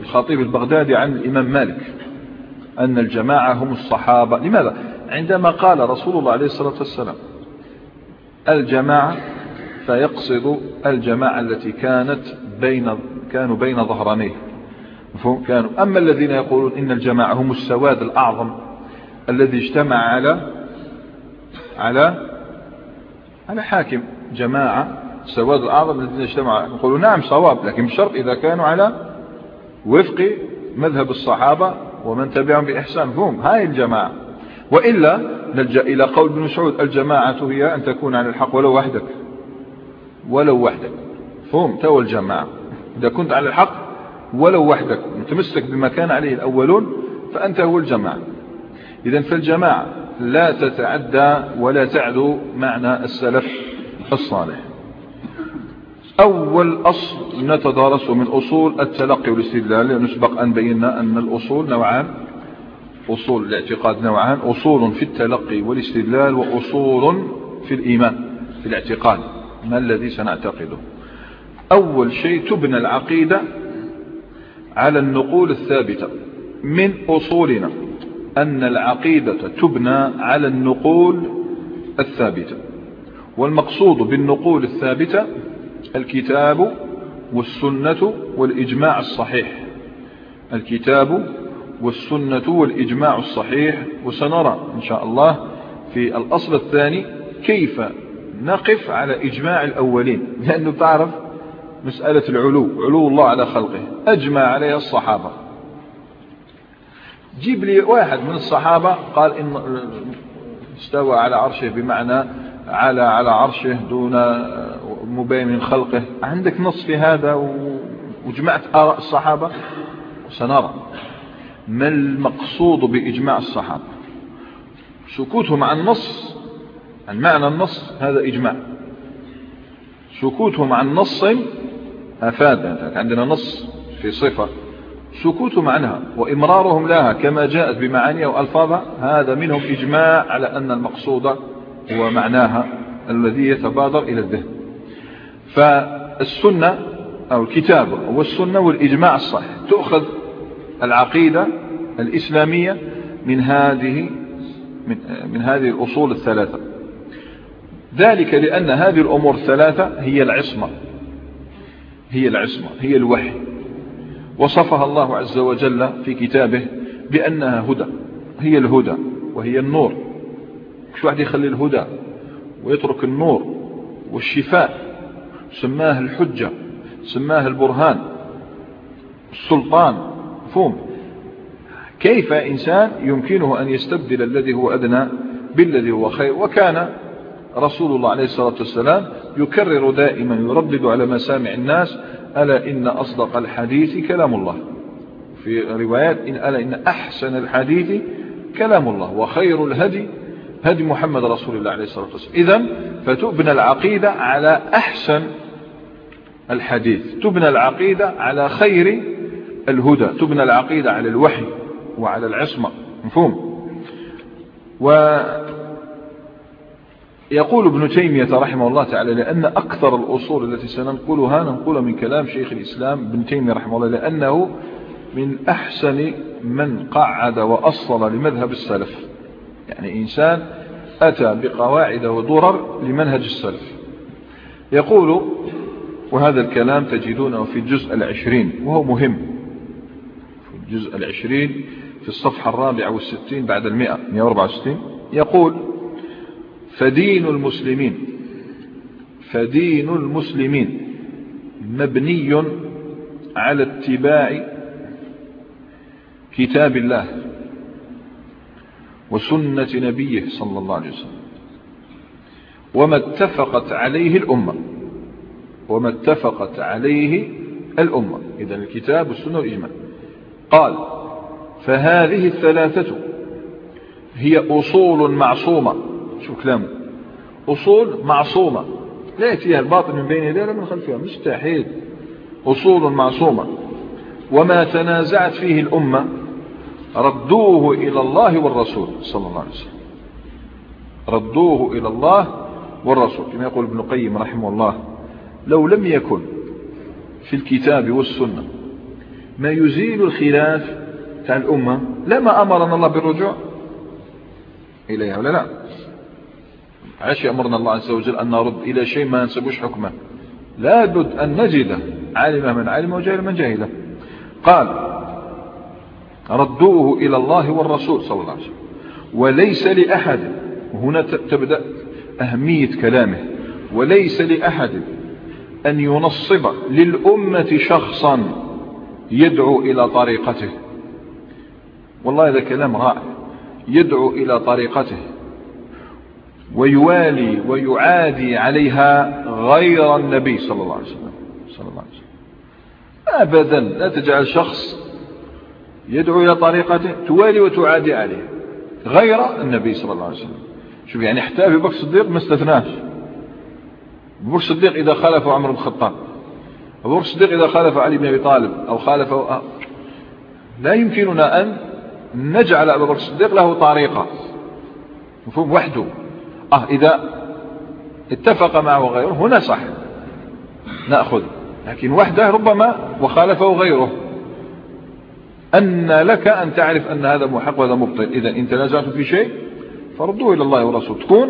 الخطيب البغدادي عن الإمام مالك. أن الجماعة هم الصحابة. لماذا؟ عندما قال رسول الله عليه الصلاة والسلام الجماعة فيقصد الجماعة التي كانت بين كانوا بين ظهرانيه. كانوا. أما الذين يقولون إن الجماعة هم السواد الأعظم الذي اجتمع على على على حاكم جماعة السواد الأعظم الذين اجتمعوا نقولوا نعم صواب لكن بشرط إذا كانوا على وفق مذهب الصحابة ومن تبعهم بإحسان هم هاي الجماعة. وإلا نلجأ إلى قول ابن مسعود الجماعة هي أن تكون على الحق ولو وحدك. ولو وحدك. فهم تو الجماعة. إذا كنت على الحق ولو وحدك متمسك بما كان عليه الأولون فأنت هو الجماعة. إذا فالجماعة لا تتعدى ولا تعدو معنى السلف الصالح. أول أصل نتدارسه من أصول التلقي والاستدلال نسبق أن بينا أن الأصول نوعان. أصول الاعتقاد نوعان أصول في التلقي والاستدلال وأصول في الإيمان في الاعتقاد. ما الذي سنعتقده؟ أول شيء تبنى العقيدة على النقول الثابتة من أصولنا أن العقيدة تبنى على النقول الثابتة. والمقصود بالنقول الثابتة الكتاب والسنة والإجماع الصحيح. الكتاب والسنة والإجماع الصحيح وسنرى إن شاء الله في الأصل الثاني كيف نقف على إجماع الأولين. *laughs* لأنه تعرف مسألة العلو علو الله على خلقه. أجمع عليها الصحابة. جيب لي واحد من الصحابة قال إن استوى على عرشه بمعنى على على عرشه دون مبين من خلقه. عندك نص في هذا وجمعت آراء الصحابة؟ سنرى. ما المقصود بإجماع الصحابة؟ سكوتهم عن نص عن معنى النص هذا إجماع. سكوتهم عن نص أفاد. عندنا نص في صفة. سكوتهم عنها وإمرارهم لها كما جاءت بمعانيها وألفاظها هذا منهم إجماع على أن المقصود هو معناها الذي يتبادر إلى الذهن. فالسنة أو الكتاب والسنة والإجماع الصحيح تؤخذ العقيدة الإسلامية من هذه من, من هذه الأصول الثلاثة. ذلك لأن هذه الأمور الثلاثة هي العصمة. هي العصمة هي الوحي. وصفها الله عز وجل في كتابه بأنها هدى. هي الهدى وهي النور. مش واحد يخلي الهدى ويترك النور والشفاء. سماه الحجة سماه البرهان السلطان مفهوم؟ كيف إنسان يمكنه أن يستبدل الذي هو أدنى بالذي هو خير؟ وكان رسول الله عليه الصلاة والسلام يكرر دائما يردد على مسامع الناس ألا إن أصدق الحديث كلام الله؟ في روايات إن ألا إن أحسن الحديث كلام الله وخير الهدي هدي محمد رسول الله عليه الصلاة والسلام. إذن فتبنى العقيدة على أحسن الحديث. تبنى العقيدة على خير الهدى. تبنى العقيدة على الوحي وعلى العصمة. مفهوم؟ ويقول ابن تيمية رحمه الله تعالى لأن أكثر الأصول التي سننقلها ننقلها من كلام شيخ الإسلام ابن تيمية رحمه الله لأنه من أحسن من قعد وأصل لمذهب السلف. يعني إنسان أتى بقواعد ودرر لمنهج السلف. يقول وهذا الكلام تجدونه في الجزء العشرين وهو مهم. في الجزء العشرين في الصفحة الرابعة والستين بعد المئة 164 يقول فدين المسلمين فدين المسلمين مبني على اتباع كتاب الله. وسنة نبيه صلى الله عليه وسلم. وما اتفقت عليه الأمة. وما اتفقت عليه الأمة. إذا الكتاب والسنة والإجماع قال فهذه الثلاثة هي أصول معصومة. شو كلام أصول معصومة. لا يأتيها الباطل من بين يديها من خلفها مستحيل. أصول معصومة. وما تنازعت فيه الأمة ردوه إلى الله والرسول صلى الله عليه وسلم. ردوه إلى الله والرسول كما يقول ابن قيم رحمه الله. لو لم يكن في الكتاب والسنة ما يزيل الخلاف تاع الأمة لما أمرنا الله بالرجوع. إليها ولا لا؟ عاش يأمرنا الله عز وجل أن نرد إلى شيء ما نسبوش حكمه. لا بد أن نجده عالم من علم وجاهل من جاهله قال ردوه إلى الله والرسول صلى الله عليه وسلم. وليس لأحد هنا تبدأ أهمية كلامه. وليس لأحد أن ينصب للأمة شخصا يدعو إلى طريقته. والله هذا كلام رائع. يدعو إلى طريقته. ويوالي ويعادي عليها غير النبي صلى الله عليه وسلم. صلى الله عليه وسلم. أبدا لا تجعل شخص يدعو إلى طريقته توالي وتعادي عليه غير النبي صلى الله عليه وسلم. شوف يعني حتى أبي بكر الصديق ما استثناش. أبو بكر الصديق إذا خالف عمر بن الخطاب أبو بكر الصديق إذا خالف علي بن أبي طالب أو خالف لا يمكننا أن نجعل أبو بكر الصديق له طريقة. مفهوم؟ وحده. آه إذا اتفق معه غيره هنا صح نأخذ. لكن وحده ربما وخالفه غيره. أن لك أن تعرف أن هذا محق وهذا مبطل. إذا إن تنازعت في شيء فردوه إلى الله ورسوله تكون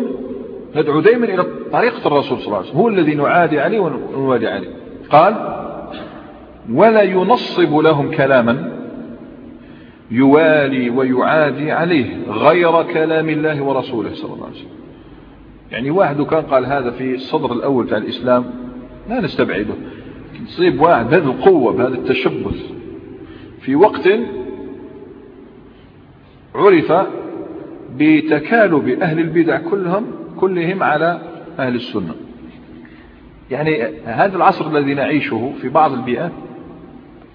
ندعو دائما إلى طريقة الرسول صلى الله عليه وسلم. هو الذي نعادي عليه ونوالي عليه. قال ولا ينصب لهم كلاما يوالي ويعادي عليه غير كلام الله ورسوله صلى الله عليه وسلم. يعني واحد كان قال هذا في الصدر الأول تاع الإسلام لا نستبعده. تصيب واحد بهذه القوة بهذا التشبث. في وقت عرف بتكالب أهل البدع كلهم كلهم على أهل السنة. يعني هذا العصر الذي نعيشه في بعض البيئات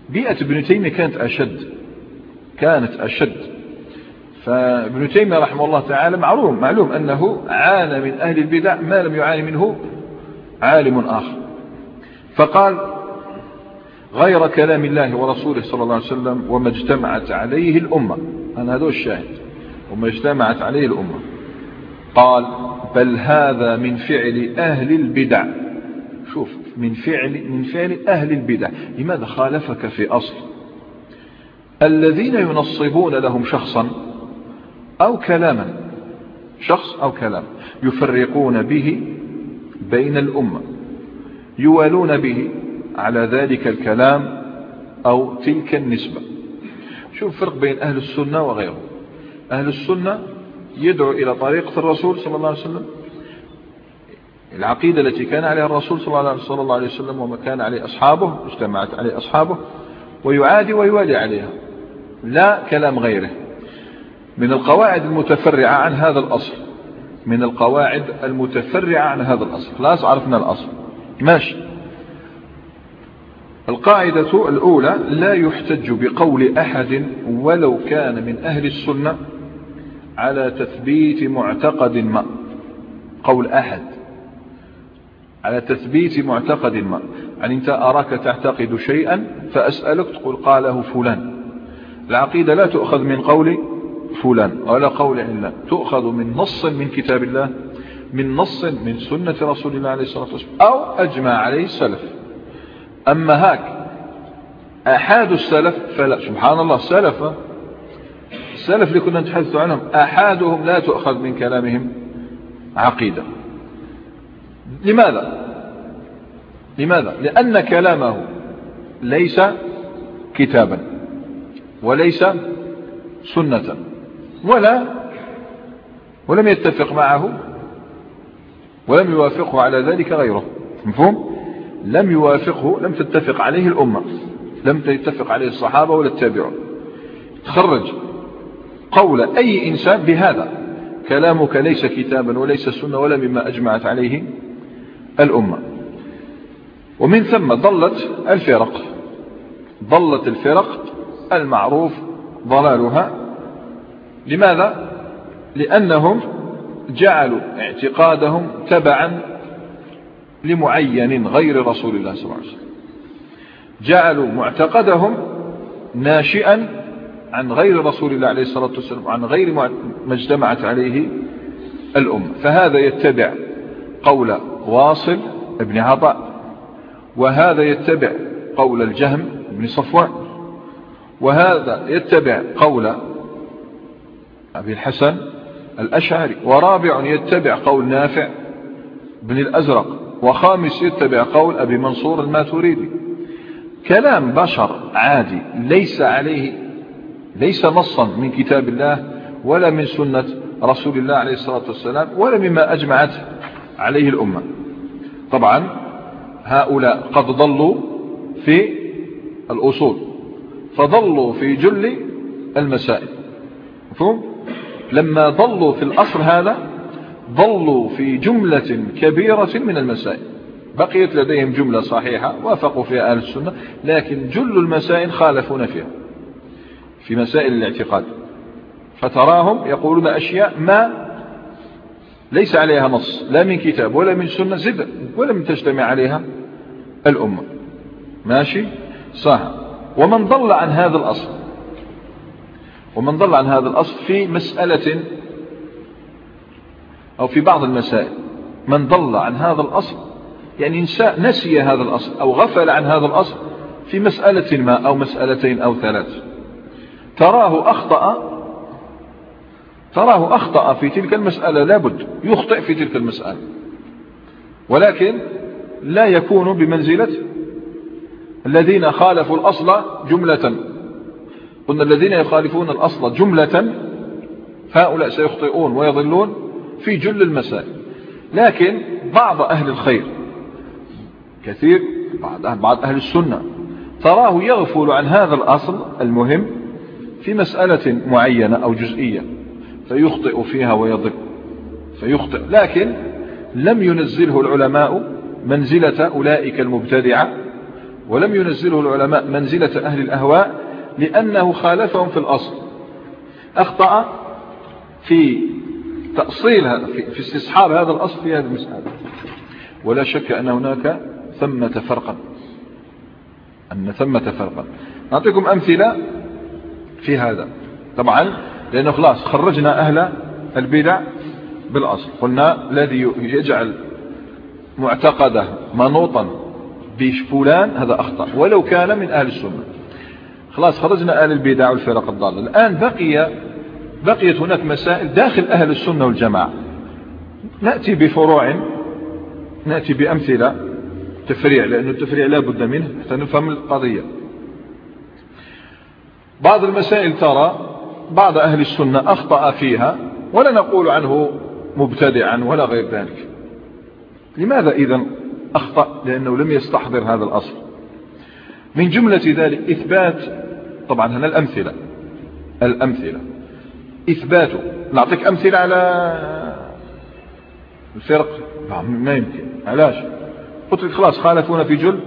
بيئة ابن تيمية كانت أشد كانت أشد. فابن تيمية رحمه الله تعالى معلوم معلوم أنه عانى من أهل البدع ما لم يعاني منه عالم آخر. فقال غير كلام الله ورسوله صلى الله عليه وسلم وما اجتمعت عليه الأمة. أنا هذا الشاهد. وما اجتمعت عليه الأمة. قال بل هذا من فعل أهل البدع. شوف من فعل من فعل أهل البدع. لماذا خالفك في أصل؟ الذين ينصبون لهم شخصا أو كلاما. شخص أو كلام. يفرقون به بين الأمة. يوالون به على ذلك الكلام أو تلك النسبة. شوف فرق بين أهل السنة وغيرهم. أهل السنة يدعو إلى طريقة الرسول صلى الله عليه وسلم العقيدة التي كان عليها الرسول صلى الله عليه وسلم وما كان عليه أصحابه اجتمعت عليه أصحابه ويعادي ويوالي عليها لا كلام غيره. من القواعد المتفرعة عن هذا الأصل من القواعد المتفرعة عن هذا الأصل. خلاص عرفنا الأصل. ماشي. القاعدة الأولى لا يحتج بقول أحد ولو كان من أهل السنة على تثبيت معتقد ما. قول أحد. على تثبيت معتقد ما. يعني أنت أراك تعتقد شيئا فأسألك تقول قاله فلان. العقيدة لا تؤخذ من قول فلان ولا قول علان. تؤخذ من نص من كتاب الله من نص من سنة رسول الله عليه الصلاة والسلام أو أجمع عليه السلف أما هاك أحاد السلف فلا سبحان الله سلف السلف اللي كنا نتحدث عنهم أحادهم لا تؤخذ من كلامهم عقيدة. لماذا؟ لماذا؟ لأن كلامه ليس كتابا وليس سنة ولا ولم يتفق معه ولم يوافقه على ذلك غيره. مفهوم؟ لم يوافقه لم تتفق عليه الأمة لم تتفق عليه الصحابة ولا التابعون. تخرج قول أي إنسان بهذا. كلامك ليس كتابا وليس سنة ولا مما أجمعت عليه الأمة. ومن ثم ضلت الفرق. ضلت الفرق المعروف ضلالها. لماذا؟ لأنهم جعلوا اعتقادهم تبعا لمعين غير رسول الله صلى الله عليه وسلم. جعلوا معتقدهم ناشئا عن غير رسول الله عليه الصلاة والسلام عن غير ما اجتمعت عليه الأمة. فهذا يتبع قول واصل ابن عطاء وهذا يتبع قول الجهم بن صفوان وهذا يتبع قول أبي الحسن الأشعري ورابع يتبع قول نافع بن الأزرق وخامس يتبع قول أبي منصور الماتوريدي كلام بشر عادي ليس عليه ليس نصا من كتاب الله ولا من سنة رسول الله عليه الصلاة والسلام ولا مما أجمعت عليه الأمة. طبعا هؤلاء قد ضلوا في الأصول فضلوا في جل المسائل. مفهوم؟ لما ضلوا في الأصل هذا ضلوا في جملة كبيرة من المسائل. بقيت لديهم جملة صحيحة وافقوا فيها أهل السنة لكن جل المسائل خالفون فيها. في مسائل الاعتقاد. فتراهم يقولون أشياء ما ليس عليها نص لا من كتاب ولا من سنة زد ولم تجتمع عليها الأمة. ماشي؟ صح. ومن ضل عن هذا الأصل ومن ضل عن هذا الأصل في مسألة أو في بعض المسائل. من ضل عن هذا الأصل يعني نسي هذا الأصل أو غفل عن هذا الأصل في مسألة ما أو مسألتين أو ثلاث. تراه أخطأ تراه أخطأ في تلك المسألة لابد يخطئ في تلك المسألة. ولكن لا يكون بمنزلة الذين خالفوا الأصل جملة. قلنا الذين يخالفون الأصل جملة هؤلاء سيخطئون ويضلون. في جل المسائل. لكن بعض أهل الخير كثير بعض أهل السنة تراه يغفل عن هذا الأصل المهم في مسألة معينة أو جزئية فيخطئ فيها ويضل فيخطئ. لكن لم ينزله العلماء منزلة أولئك المبتدعة ولم ينزله العلماء منزلة أهل الأهواء لأنه خالفهم في الأصل. أخطأ في تأصيل في استصحاب هذا الأصل في هذه المسألة. ولا شك أن هناك ثمة فرقا. أن ثمة فرقا. أعطيكم أمثلة في هذا. طبعا لأنه خلاص خرجنا أهل البدع بالأصل. قلنا الذي يجعل معتقده منوطا بفلان هذا أخطأ. ولو كان من أهل السنة. خلاص خرجنا أهل البدع والفرق الضالة. الآن بقي بقيت هناك مسائل داخل أهل السنة والجماعة. نأتي بفروع نأتي بأمثلة تفريع لأن التفريع لا بد منه حتى نفهم القضية. بعض المسائل ترى بعض أهل السنة أخطأ فيها ولا نقول عنه مبتدعا ولا غير ذلك. لماذا إذا أخطأ؟ لأنه لم يستحضر هذا الأصل. من جملة ذلك إثبات طبعا هنا الأمثلة الأمثلة. إثبات. نعطيك أمثلة على الفرق. ما يمكن. علاش؟ قلت لك خلاص خالفونا في جل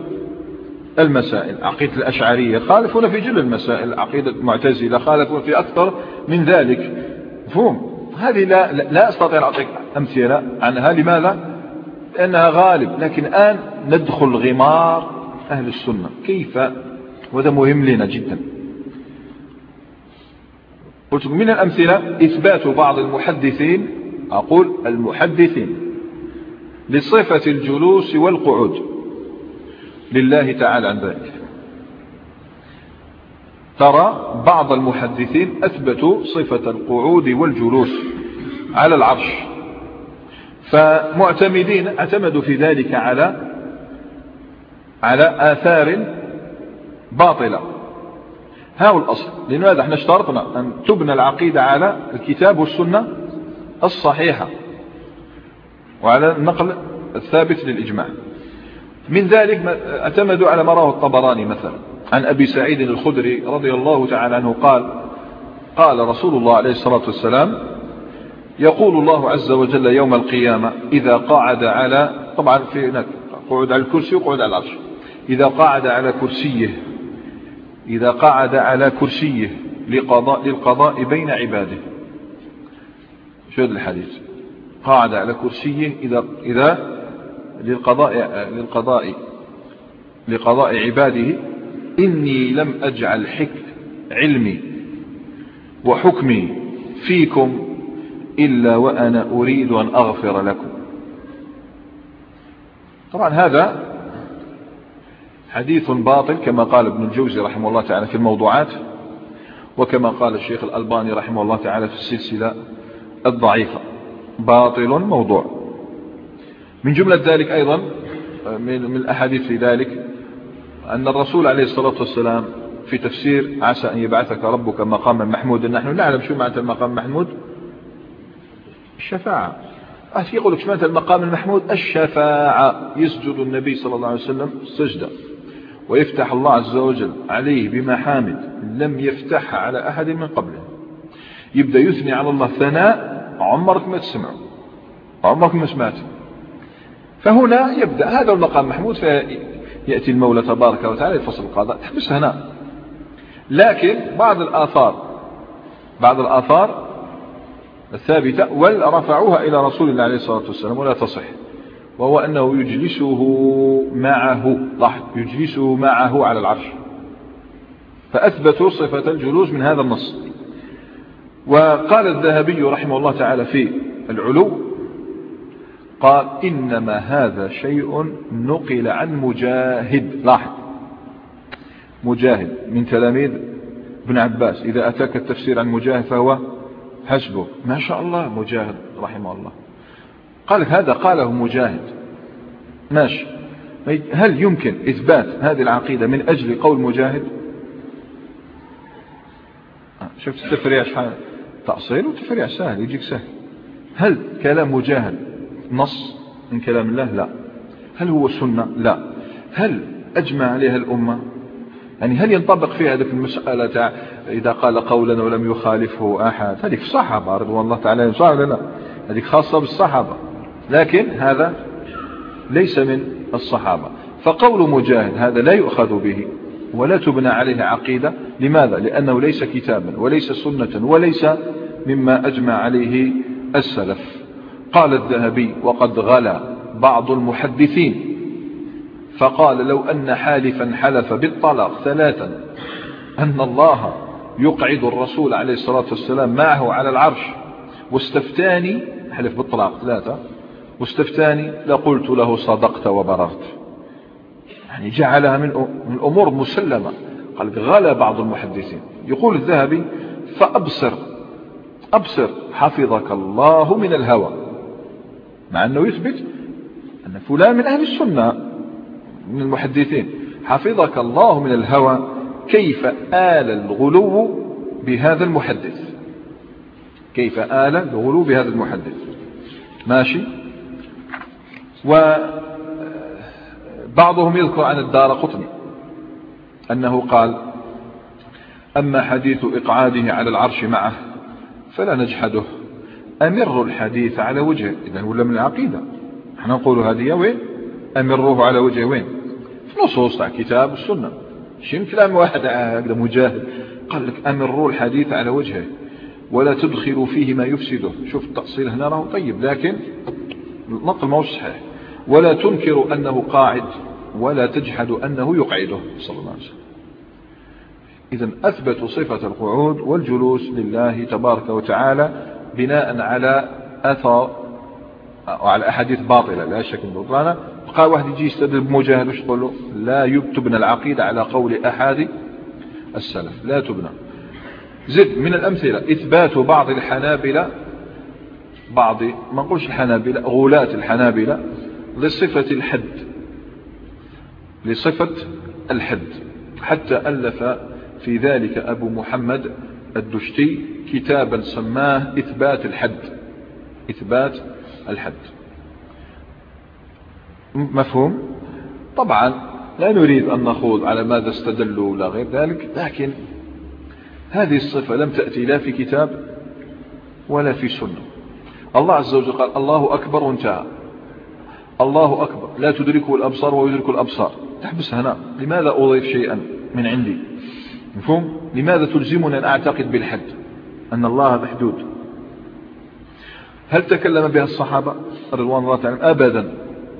المسائل. عقيدة الأشعرية خالفونا في جل المسائل. عقيدة المعتزلة خالفونا في أكثر من ذلك. مفهوم؟ هذه لا, لا أستطيع أن أعطيك أمثلة عنها. لماذا؟ لأنها غالب. لكن الآن ندخل غمار أهل السنة. كيف؟ وهذا مهم لنا جدا. قلت من الأمثلة إثبات بعض المحدثين أقول المحدثين لصفة الجلوس والقعود. لله تعالى عن ذلك. ترى بعض المحدثين أثبتوا صفة القعود والجلوس على العرش. فمعتمدين اعتمدوا في ذلك على على آثار باطلة. ها هو الأصل. لماذا؟ إحنا اشترطنا أن تبنى العقيدة على الكتاب والسنة الصحيحة. وعلى النقل الثابت للإجماع. من ذلك اعتمدوا على ما راه الطبراني مثلا. عن أبي سعيد الخدري رضي الله تعالى عنه قال قال رسول الله عليه الصلاة والسلام يقول الله عز وجل يوم القيامة إذا قعد على طبعا في قعد على الكرسي وقعد على العرش. إذا قعد على كرسيه إذا قعد على كرسيه لقضاء للقضاء بين عباده. هذا الحديث؟ قعد على كرسيه إذا, إذا للقضاء, للقضاء لقضاء عباده إني لم أجعل حك علمي وحكمي فيكم إلا وأنا أريد أن أغفر لكم. طبعا هذا حديث باطل كما قال ابن الجوزي رحمه الله تعالى في الموضوعات وكما قال الشيخ الألباني رحمه الله تعالى في السلسلة الضعيفة. باطل موضوع. من جملة ذلك أيضا من الأحاديث في ذلك أن الرسول عليه الصلاة والسلام في تفسير عسى أن يبعثك ربك مقاما محمودا نحن نعلم شو معنى المقام محمود؟ الشفاعة. يقول لك معنى المقام المحمود؟ الشفاعة. يسجد النبي صلى الله عليه وسلم سجدة. ويفتح الله عز وجل عليه بمحامد لم يفتحها على أحد من قبله. يبدأ يثني على الله ثناء عمرك ما تسمعه. عمرك ما سمعته. فهنا يبدأ هذا المقام محمود فيأتي المولى تبارك وتعالى يفصل القضاء. تحبس هنا. لكن بعض الآثار بعض الآثار الثابتة ورفعوها إلى رسول الله عليه الصلاة والسلام ولا تصح. وهو أنه يجلسه معه لاحظ يجلسه معه على العرش. فأثبتوا صفة الجلوس من هذا النص. وقال الذهبي رحمه الله تعالى في العلو قال إنما هذا شيء نقل عن مجاهد. لاحظ. مجاهد من تلاميذ ابن عباس. إذا أتاك التفسير عن مجاهد فهو حسبه. ما شاء الله مجاهد رحمه الله. قال هذا قاله مجاهد. ماشي. هل يمكن إثبات هذه العقيدة من أجل قول مجاهد؟ شفت التفريع شحال؟ تأصيل وتفريع سهل يجيك سهل. هل كلام مجاهد نص من كلام الله؟ لا. هل هو سنة؟ لا. هل أجمع عليها الأمة؟ يعني هل ينطبق فيها هذه المسألة إذا قال قولا ولم يخالفه أحد؟ هذه الصحابة رضوان الله تعالى لا؟ هذه خاصة بالصحابة. لكن هذا ليس من الصحابة. فقول مجاهد هذا لا يؤخذ به ولا تبنى عليه عقيدة. لماذا؟ لأنه ليس كتابا وليس سنة وليس مما أجمع عليه السلف. قال الذهبي وقد غلا بعض المحدثين فقال لو أن حالفا حلف بالطلاق ثلاثا أن الله يقعد الرسول عليه الصلاة والسلام معه على العرش واستفتاني حلف بالطلاق ثلاثة واستفتاني لقلت له صدقت وبررت. يعني جعلها من الأمور المسلمة قال غلا بعض المحدثين. يقول الذهبي فأبصر أبصر حفظك الله من الهوى. مع أنه يثبت أن فلان من أهل السنة من المحدثين. حفظك الله من الهوى كيف آل الغلو بهذا المحدث؟ كيف آل الغلو بهذا المحدث؟ ماشي. وبعضهم يذكر عن الدار قطني أنه قال أما حديث إقعاده على العرش معه فلا نجحده. أمر الحديث على وجهه إذا ولا من العقيدة. إحنا نقول هذه وين؟ أمروه على وجهه وين؟ في نصوص تاع كتاب السنة. شين كلام واحد هكذا مجاهد. قال لك أمروا الحديث على وجهه ولا تدخلوا فيه ما يفسده. شوف التأصيل هنا راه طيب لكن النقل ما هو صحيح. ولا تنكروا أنه قاعد ولا تجحدوا أنه يقعده صلى الله عليه وسلم. إذا أثبتوا صفة القعود والجلوس لله تبارك وتعالى بناء على أثر وعلى أحاديث باطلة لا شك من بطلانة قال واحد يجي يستدل بمجاهد وش تقول له؟ لا تبنى العقيدة على قول أحد السلف لا تبنى. زد من الأمثلة إثبات بعض الحنابلة بعض ما نقولش الحنابلة غلاة الحنابلة لصفة الحد. لصفة الحد. حتى ألف في ذلك أبو محمد الدشتي كتابا سماه إثبات الحد. إثبات الحد. مفهوم؟ طبعا لا نريد أن نخوض على ماذا استدلوا ولا غير ذلك لكن هذه الصفة لم تأتي لا في كتاب ولا في سنة. الله عز وجل قال الله أكبر وانتهى. الله أكبر. لا تدركه الأبصار ويدرك الأبصار. تحبس هنا. لماذا أضيف شيئا من عندي؟ مفهوم؟ لماذا تلزمني أن أعتقد بالحد؟ أن الله محدود. هل تكلم بها الصحابة؟ رضوان الله تعالى أبدا.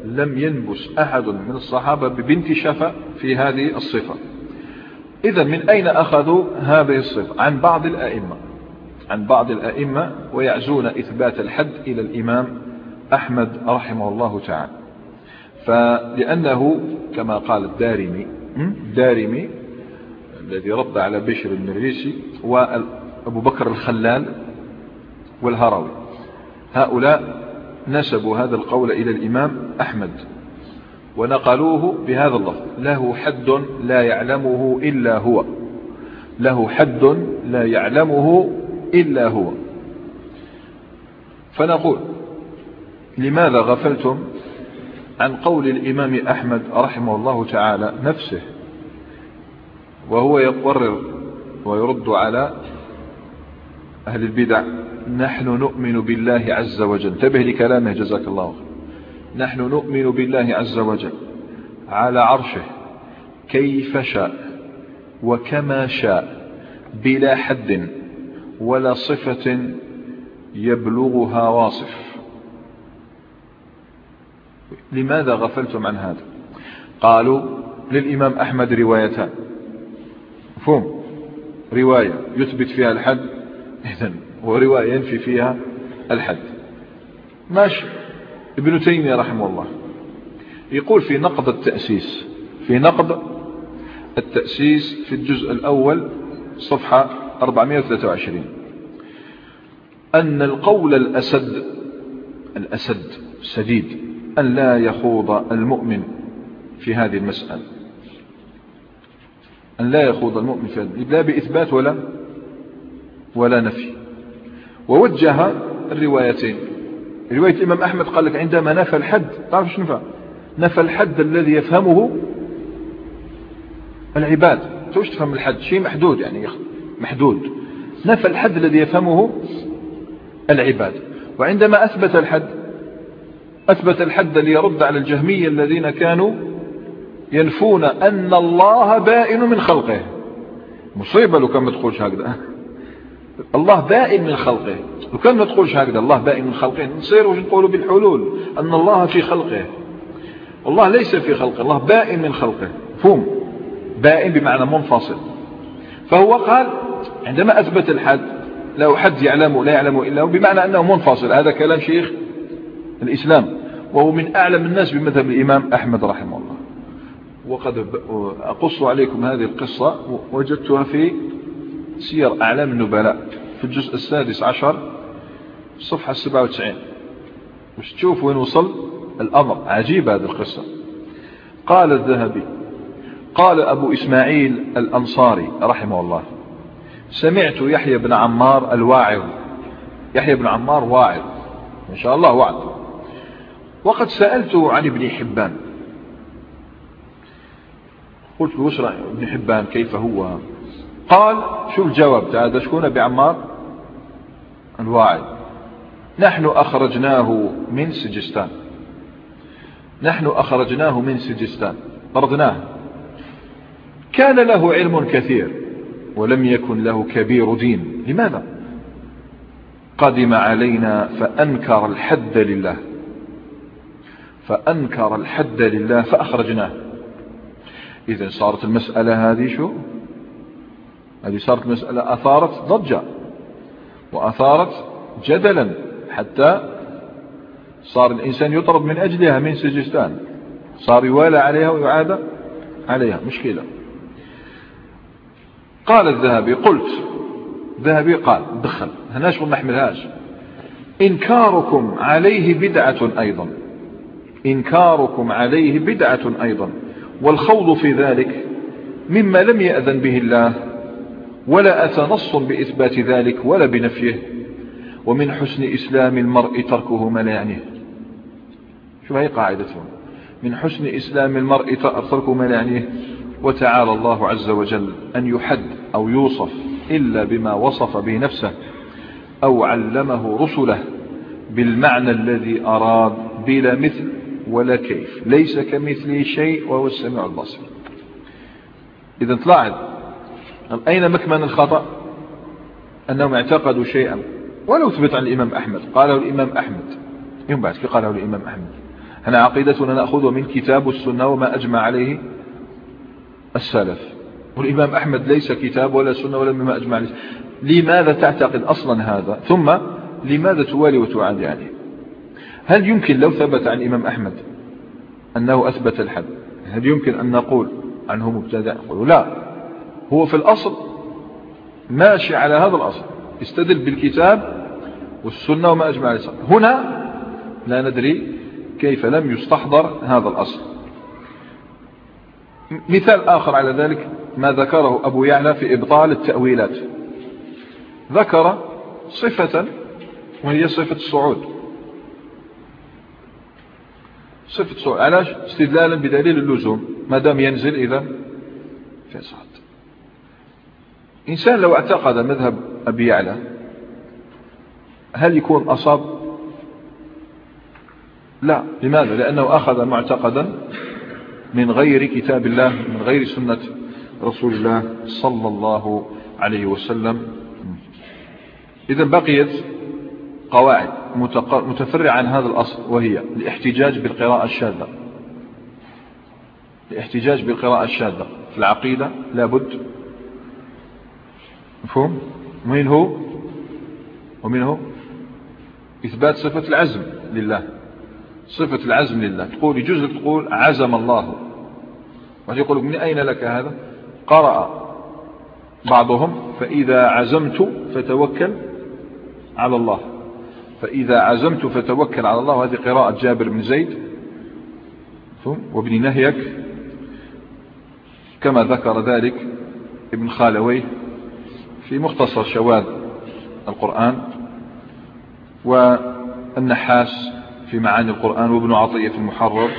لم ينبس أحد من الصحابة ببنت شفا في هذه الصفة. إذا من أين أخذوا هذه الصفة؟ عن بعض الأئمة. عن بعض الأئمة ويعزون إثبات الحد إلى الإمام أحمد رحمه الله تعالى. فلأنه كما قال الدارمي الدارمي الذي رد على بشر المريسي وأبو بكر الخلال والهروي. هؤلاء نسبوا هذا القول إلى الإمام أحمد ونقلوه بهذا اللفظ. له حد لا يعلمه إلا هو. له حد لا يعلمه إلا هو. فنقول لماذا غفلتم عن قول الإمام أحمد رحمه الله تعالى نفسه؟ وهو يقرر ويرد على أهل البدع نحن نؤمن بالله عز وجل. انتبه لكلامه جزاك الله نحن نؤمن بالله عز وجل على عرشه كيف شاء وكما شاء بلا حد ولا صفة يبلغها واصف. لماذا غفلتم عن هذا؟ قالوا للإمام أحمد روايتان مفهوم؟ رواية يثبت فيها الحد. إذن ورواية ينفي فيها الحد. ماشي. ابن تيمية رحمه الله يقول في نقد التأسيس في نقد التأسيس في الجزء الأول صفحة 423 أن القول الأسد الأسد سديد أن لا يخوض المؤمن في هذه المسألة. أن لا يخوض المؤمن في هذه لا بإثبات ولا ولا نفي. ووجه الروايتين. رواية الإمام أحمد قال لك عندما نفى الحد تعرف شو نفى؟ نفى الحد الذي يفهمه العباد. توش تفهم الحد؟ شيء محدود يعني محدود. نفى الحد الذي يفهمه العباد. وعندما أثبت الحد أثبت الحد ليرد على الجهمية الذين كانوا ينفون أن الله بائن من خلقه. مصيبة لو كان ما تقولش هكذا. الله بائن من خلقه. لو كان ما تقولش هكذا الله بائن من خلقه. نصير وش نقولوا بالحلول؟ أن الله في خلقه. الله ليس في خلقه الله بائن من خلقه. فهم بائن بمعنى منفصل. فهو قال عندما أثبت الحد له حد يعلمه لا يعلمه إلا هو بمعنى أنه منفصل. هذا كلام شيخ الإسلام. وهو من أعلم الناس بمذهب الإمام أحمد رحمه الله. وقد أقص عليكم هذه القصة وجدتها في سير أعلام النبلاء في الجزء السادس عشر صفحة 97 مش تشوف وين وصل؟ الأمر. عجيب هذه القصة. قال الذهبي قال أبو إسماعيل الأنصاري رحمه الله سمعت يحيى بن عمار الواعظ. يحيى بن عمار واعظ. إن شاء الله وعد وقد سألته عن ابن حبان. قلت له وش ابن حبان؟ كيف هو؟ قال شو الجواب تعال شكون بعمار الواعي نحن أخرجناه من سجستان. نحن أخرجناه من سجستان. طردناه. كان له علم كثير ولم يكن له كبير دين. لماذا؟ قدم علينا فأنكر الحد لله. فأنكر الحد لله فأخرجناه. إذا صارت المسألة هذه شو؟ هذه صارت مسألة أثارت ضجة وأثارت جدلا حتى صار الإنسان يطرد من أجلها من سجستان. صار يوالى عليها ويعاد عليها. مشكلة. قال الذهبي قلت ذهبي قال دخل. هناش ما إنكاركم عليه بدعة أيضا. إنكاركم عليه بدعة أيضا. والخوض في ذلك مما لم يأذن به الله ولا أتى نص بإثبات ذلك ولا بنفيه. ومن حسن إسلام المرء تركه ما لا يعنيه شو هي قاعدتهم من حسن إسلام المرء تركه ما لا يعنيه وتعالى الله عز وجل أن يحد أو يوصف إلا بما وصف به نفسه أو علمه رسله بالمعنى الذي أراد بلا مثل ولا كيف. ليس كمثله شيء وهو السميع البصير. إذا تلاحظ أين مكمن الخطأ؟ أنهم اعتقدوا شيئا. ولو ثبت عن الإمام أحمد. قاله الإمام أحمد. يوم بعد قاله الإمام أحمد هنا عقيدتنا نأخذ من كتاب السنة وما أجمع عليه السلف. والإمام أحمد ليس كتاب ولا سنة ولا مما أجمع عليه. لماذا تعتقد أصلا هذا؟ ثم لماذا توالي وتعادي عليه؟ هل يمكن لو ثبت عن الإمام أحمد أنه أثبت الحد هل يمكن أن نقول عنه مبتدع؟ نقول لا. هو في الأصل ماشي على هذا الأصل استدل بالكتاب والسنة وما أجمع عليه. هنا لا ندري كيف لم يستحضر هذا الأصل. مثال آخر على ذلك ما ذكره أبو يعلى في إبطال التأويلات. ذكر صفة وهي صفة الصعود. صفة الصعود علاش استدلالا بدليل اللزوم؟ ما دام ينزل إذا فيصعد إنسان لو اعتقد مذهب أبي يعلى هل يكون أصاب؟ لا. لماذا؟ لأنه أخذ معتقدا من غير كتاب الله من غير سنة رسول الله صلى الله عليه وسلم. إذا بقيت قواعد. متفرعة عن هذا الأصل وهي الاحتجاج بالقراءة الشاذة. الاحتجاج بالقراءة الشاذة في العقيدة لابد. مفهوم؟ ومن هو؟ ومن هو؟ إثبات صفة العزم لله. صفة العزم لله. تقول يجوز تقول عزم الله. واحد يقول من أين لك هذا؟ قرأ بعضهم فإذا عزمت فتوكل على الله. فإذا عزمت فتوكل على الله. هذه قراءة جابر بن زيد. وابن نهيك. كما ذكر ذلك ابن خالويه في مختصر شواذ القرآن والنحاس في معاني القرآن وابن عطية المحرر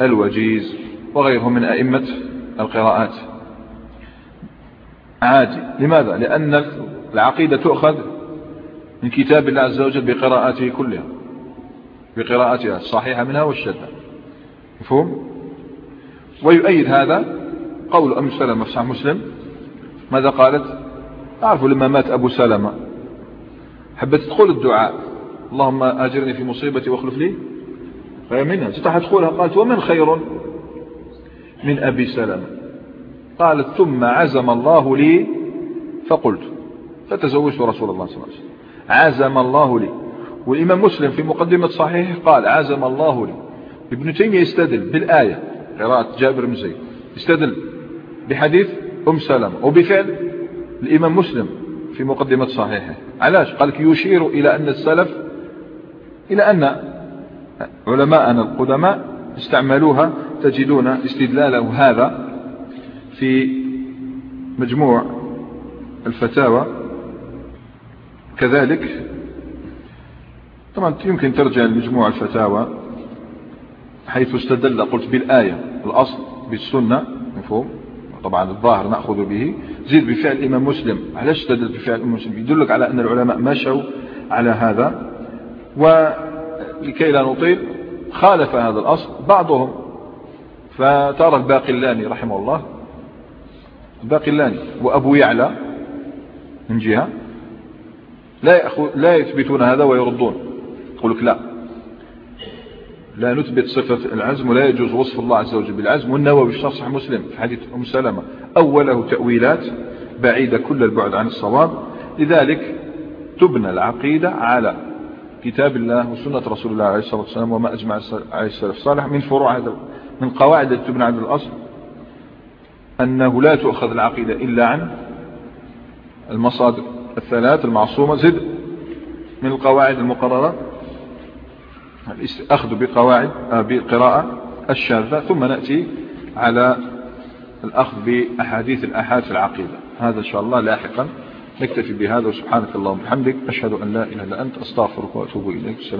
الوجيز وغيرهم من أئمة القراءات. عادي. لماذا؟ لأن العقيدة تؤخذ من كتاب الله عز وجل بقراءاته كلها. بقراءاتها الصحيحة منها والشدة مفهوم؟ ويؤيد هذا قول أم سلمة صحيح مسلم. ماذا قالت؟ أعرفوا لما مات أبو سلمة. حبت تدخل الدعاء. اللهم أجرني في مصيبتي واخلف لي خير منها ستحت تقولها؟ قالت ومن خير؟ من أبي سلمة. قالت ثم عزم الله لي فقلت فتزوجت رسول الله صلى الله عليه وسلم. عزم الله لي. والإمام مسلم في مقدمة صحيح قال عزم الله لي. ابن تيمية يستدل بالآية قراءة جابر بن زيد. يستدل بحديث أم سلمة. وبفعل الإمام مسلم في مقدمة صحيحة. علاش؟ قال يشير إلى أن السلف إلى أن علماءنا القدماء استعملوها تجدون استدلاله هذا في مجموع الفتاوى كذلك. طبعا يمكن ترجع لمجموع الفتاوى حيث استدل قلت بالآية الأصل بالسنة مفهوم؟ طبعا الظاهر نأخذ به. زيد بفعل الإمام مسلم علاش استدل بفعل الإمام مسلم؟ يدلك على أن العلماء مشوا على هذا. ولكي لا نطيل خالف هذا الأصل بعضهم. فترى الباقلاني رحمه الله الباقلاني وأبو يعلى من جهة لا, لا يثبتون هذا ويردون. يقول لك لا. لا نثبت صفة العزم ولا يجوز وصف الله عز وجل بالعزم. والنووي في شرح مسلم في حديث أم سلمة أوله تأويلات بعيدة كل البعد عن الصواب. لذلك تبنى العقيدة على كتاب الله وسنة رسول الله عليه الصلاة والسلام وما أجمع عليه السلف الصالح من فروع هذا من قواعد تبنى على الأصل. أنه لا تؤخذ العقيدة إلا عن المصادر. الثلاث المعصومة زد من القواعد المقررة. الأخذ بقواعد آه، بقراءة الشاذة ثم نأتي على الأخذ بأحاديث الأحاد في العقيدة. هذا إن شاء الله لاحقا نكتفي بهذا وسبحانك اللهم وبحمدك أشهد أن لا إله إلا أنت أستغفرك وأتوب إليك.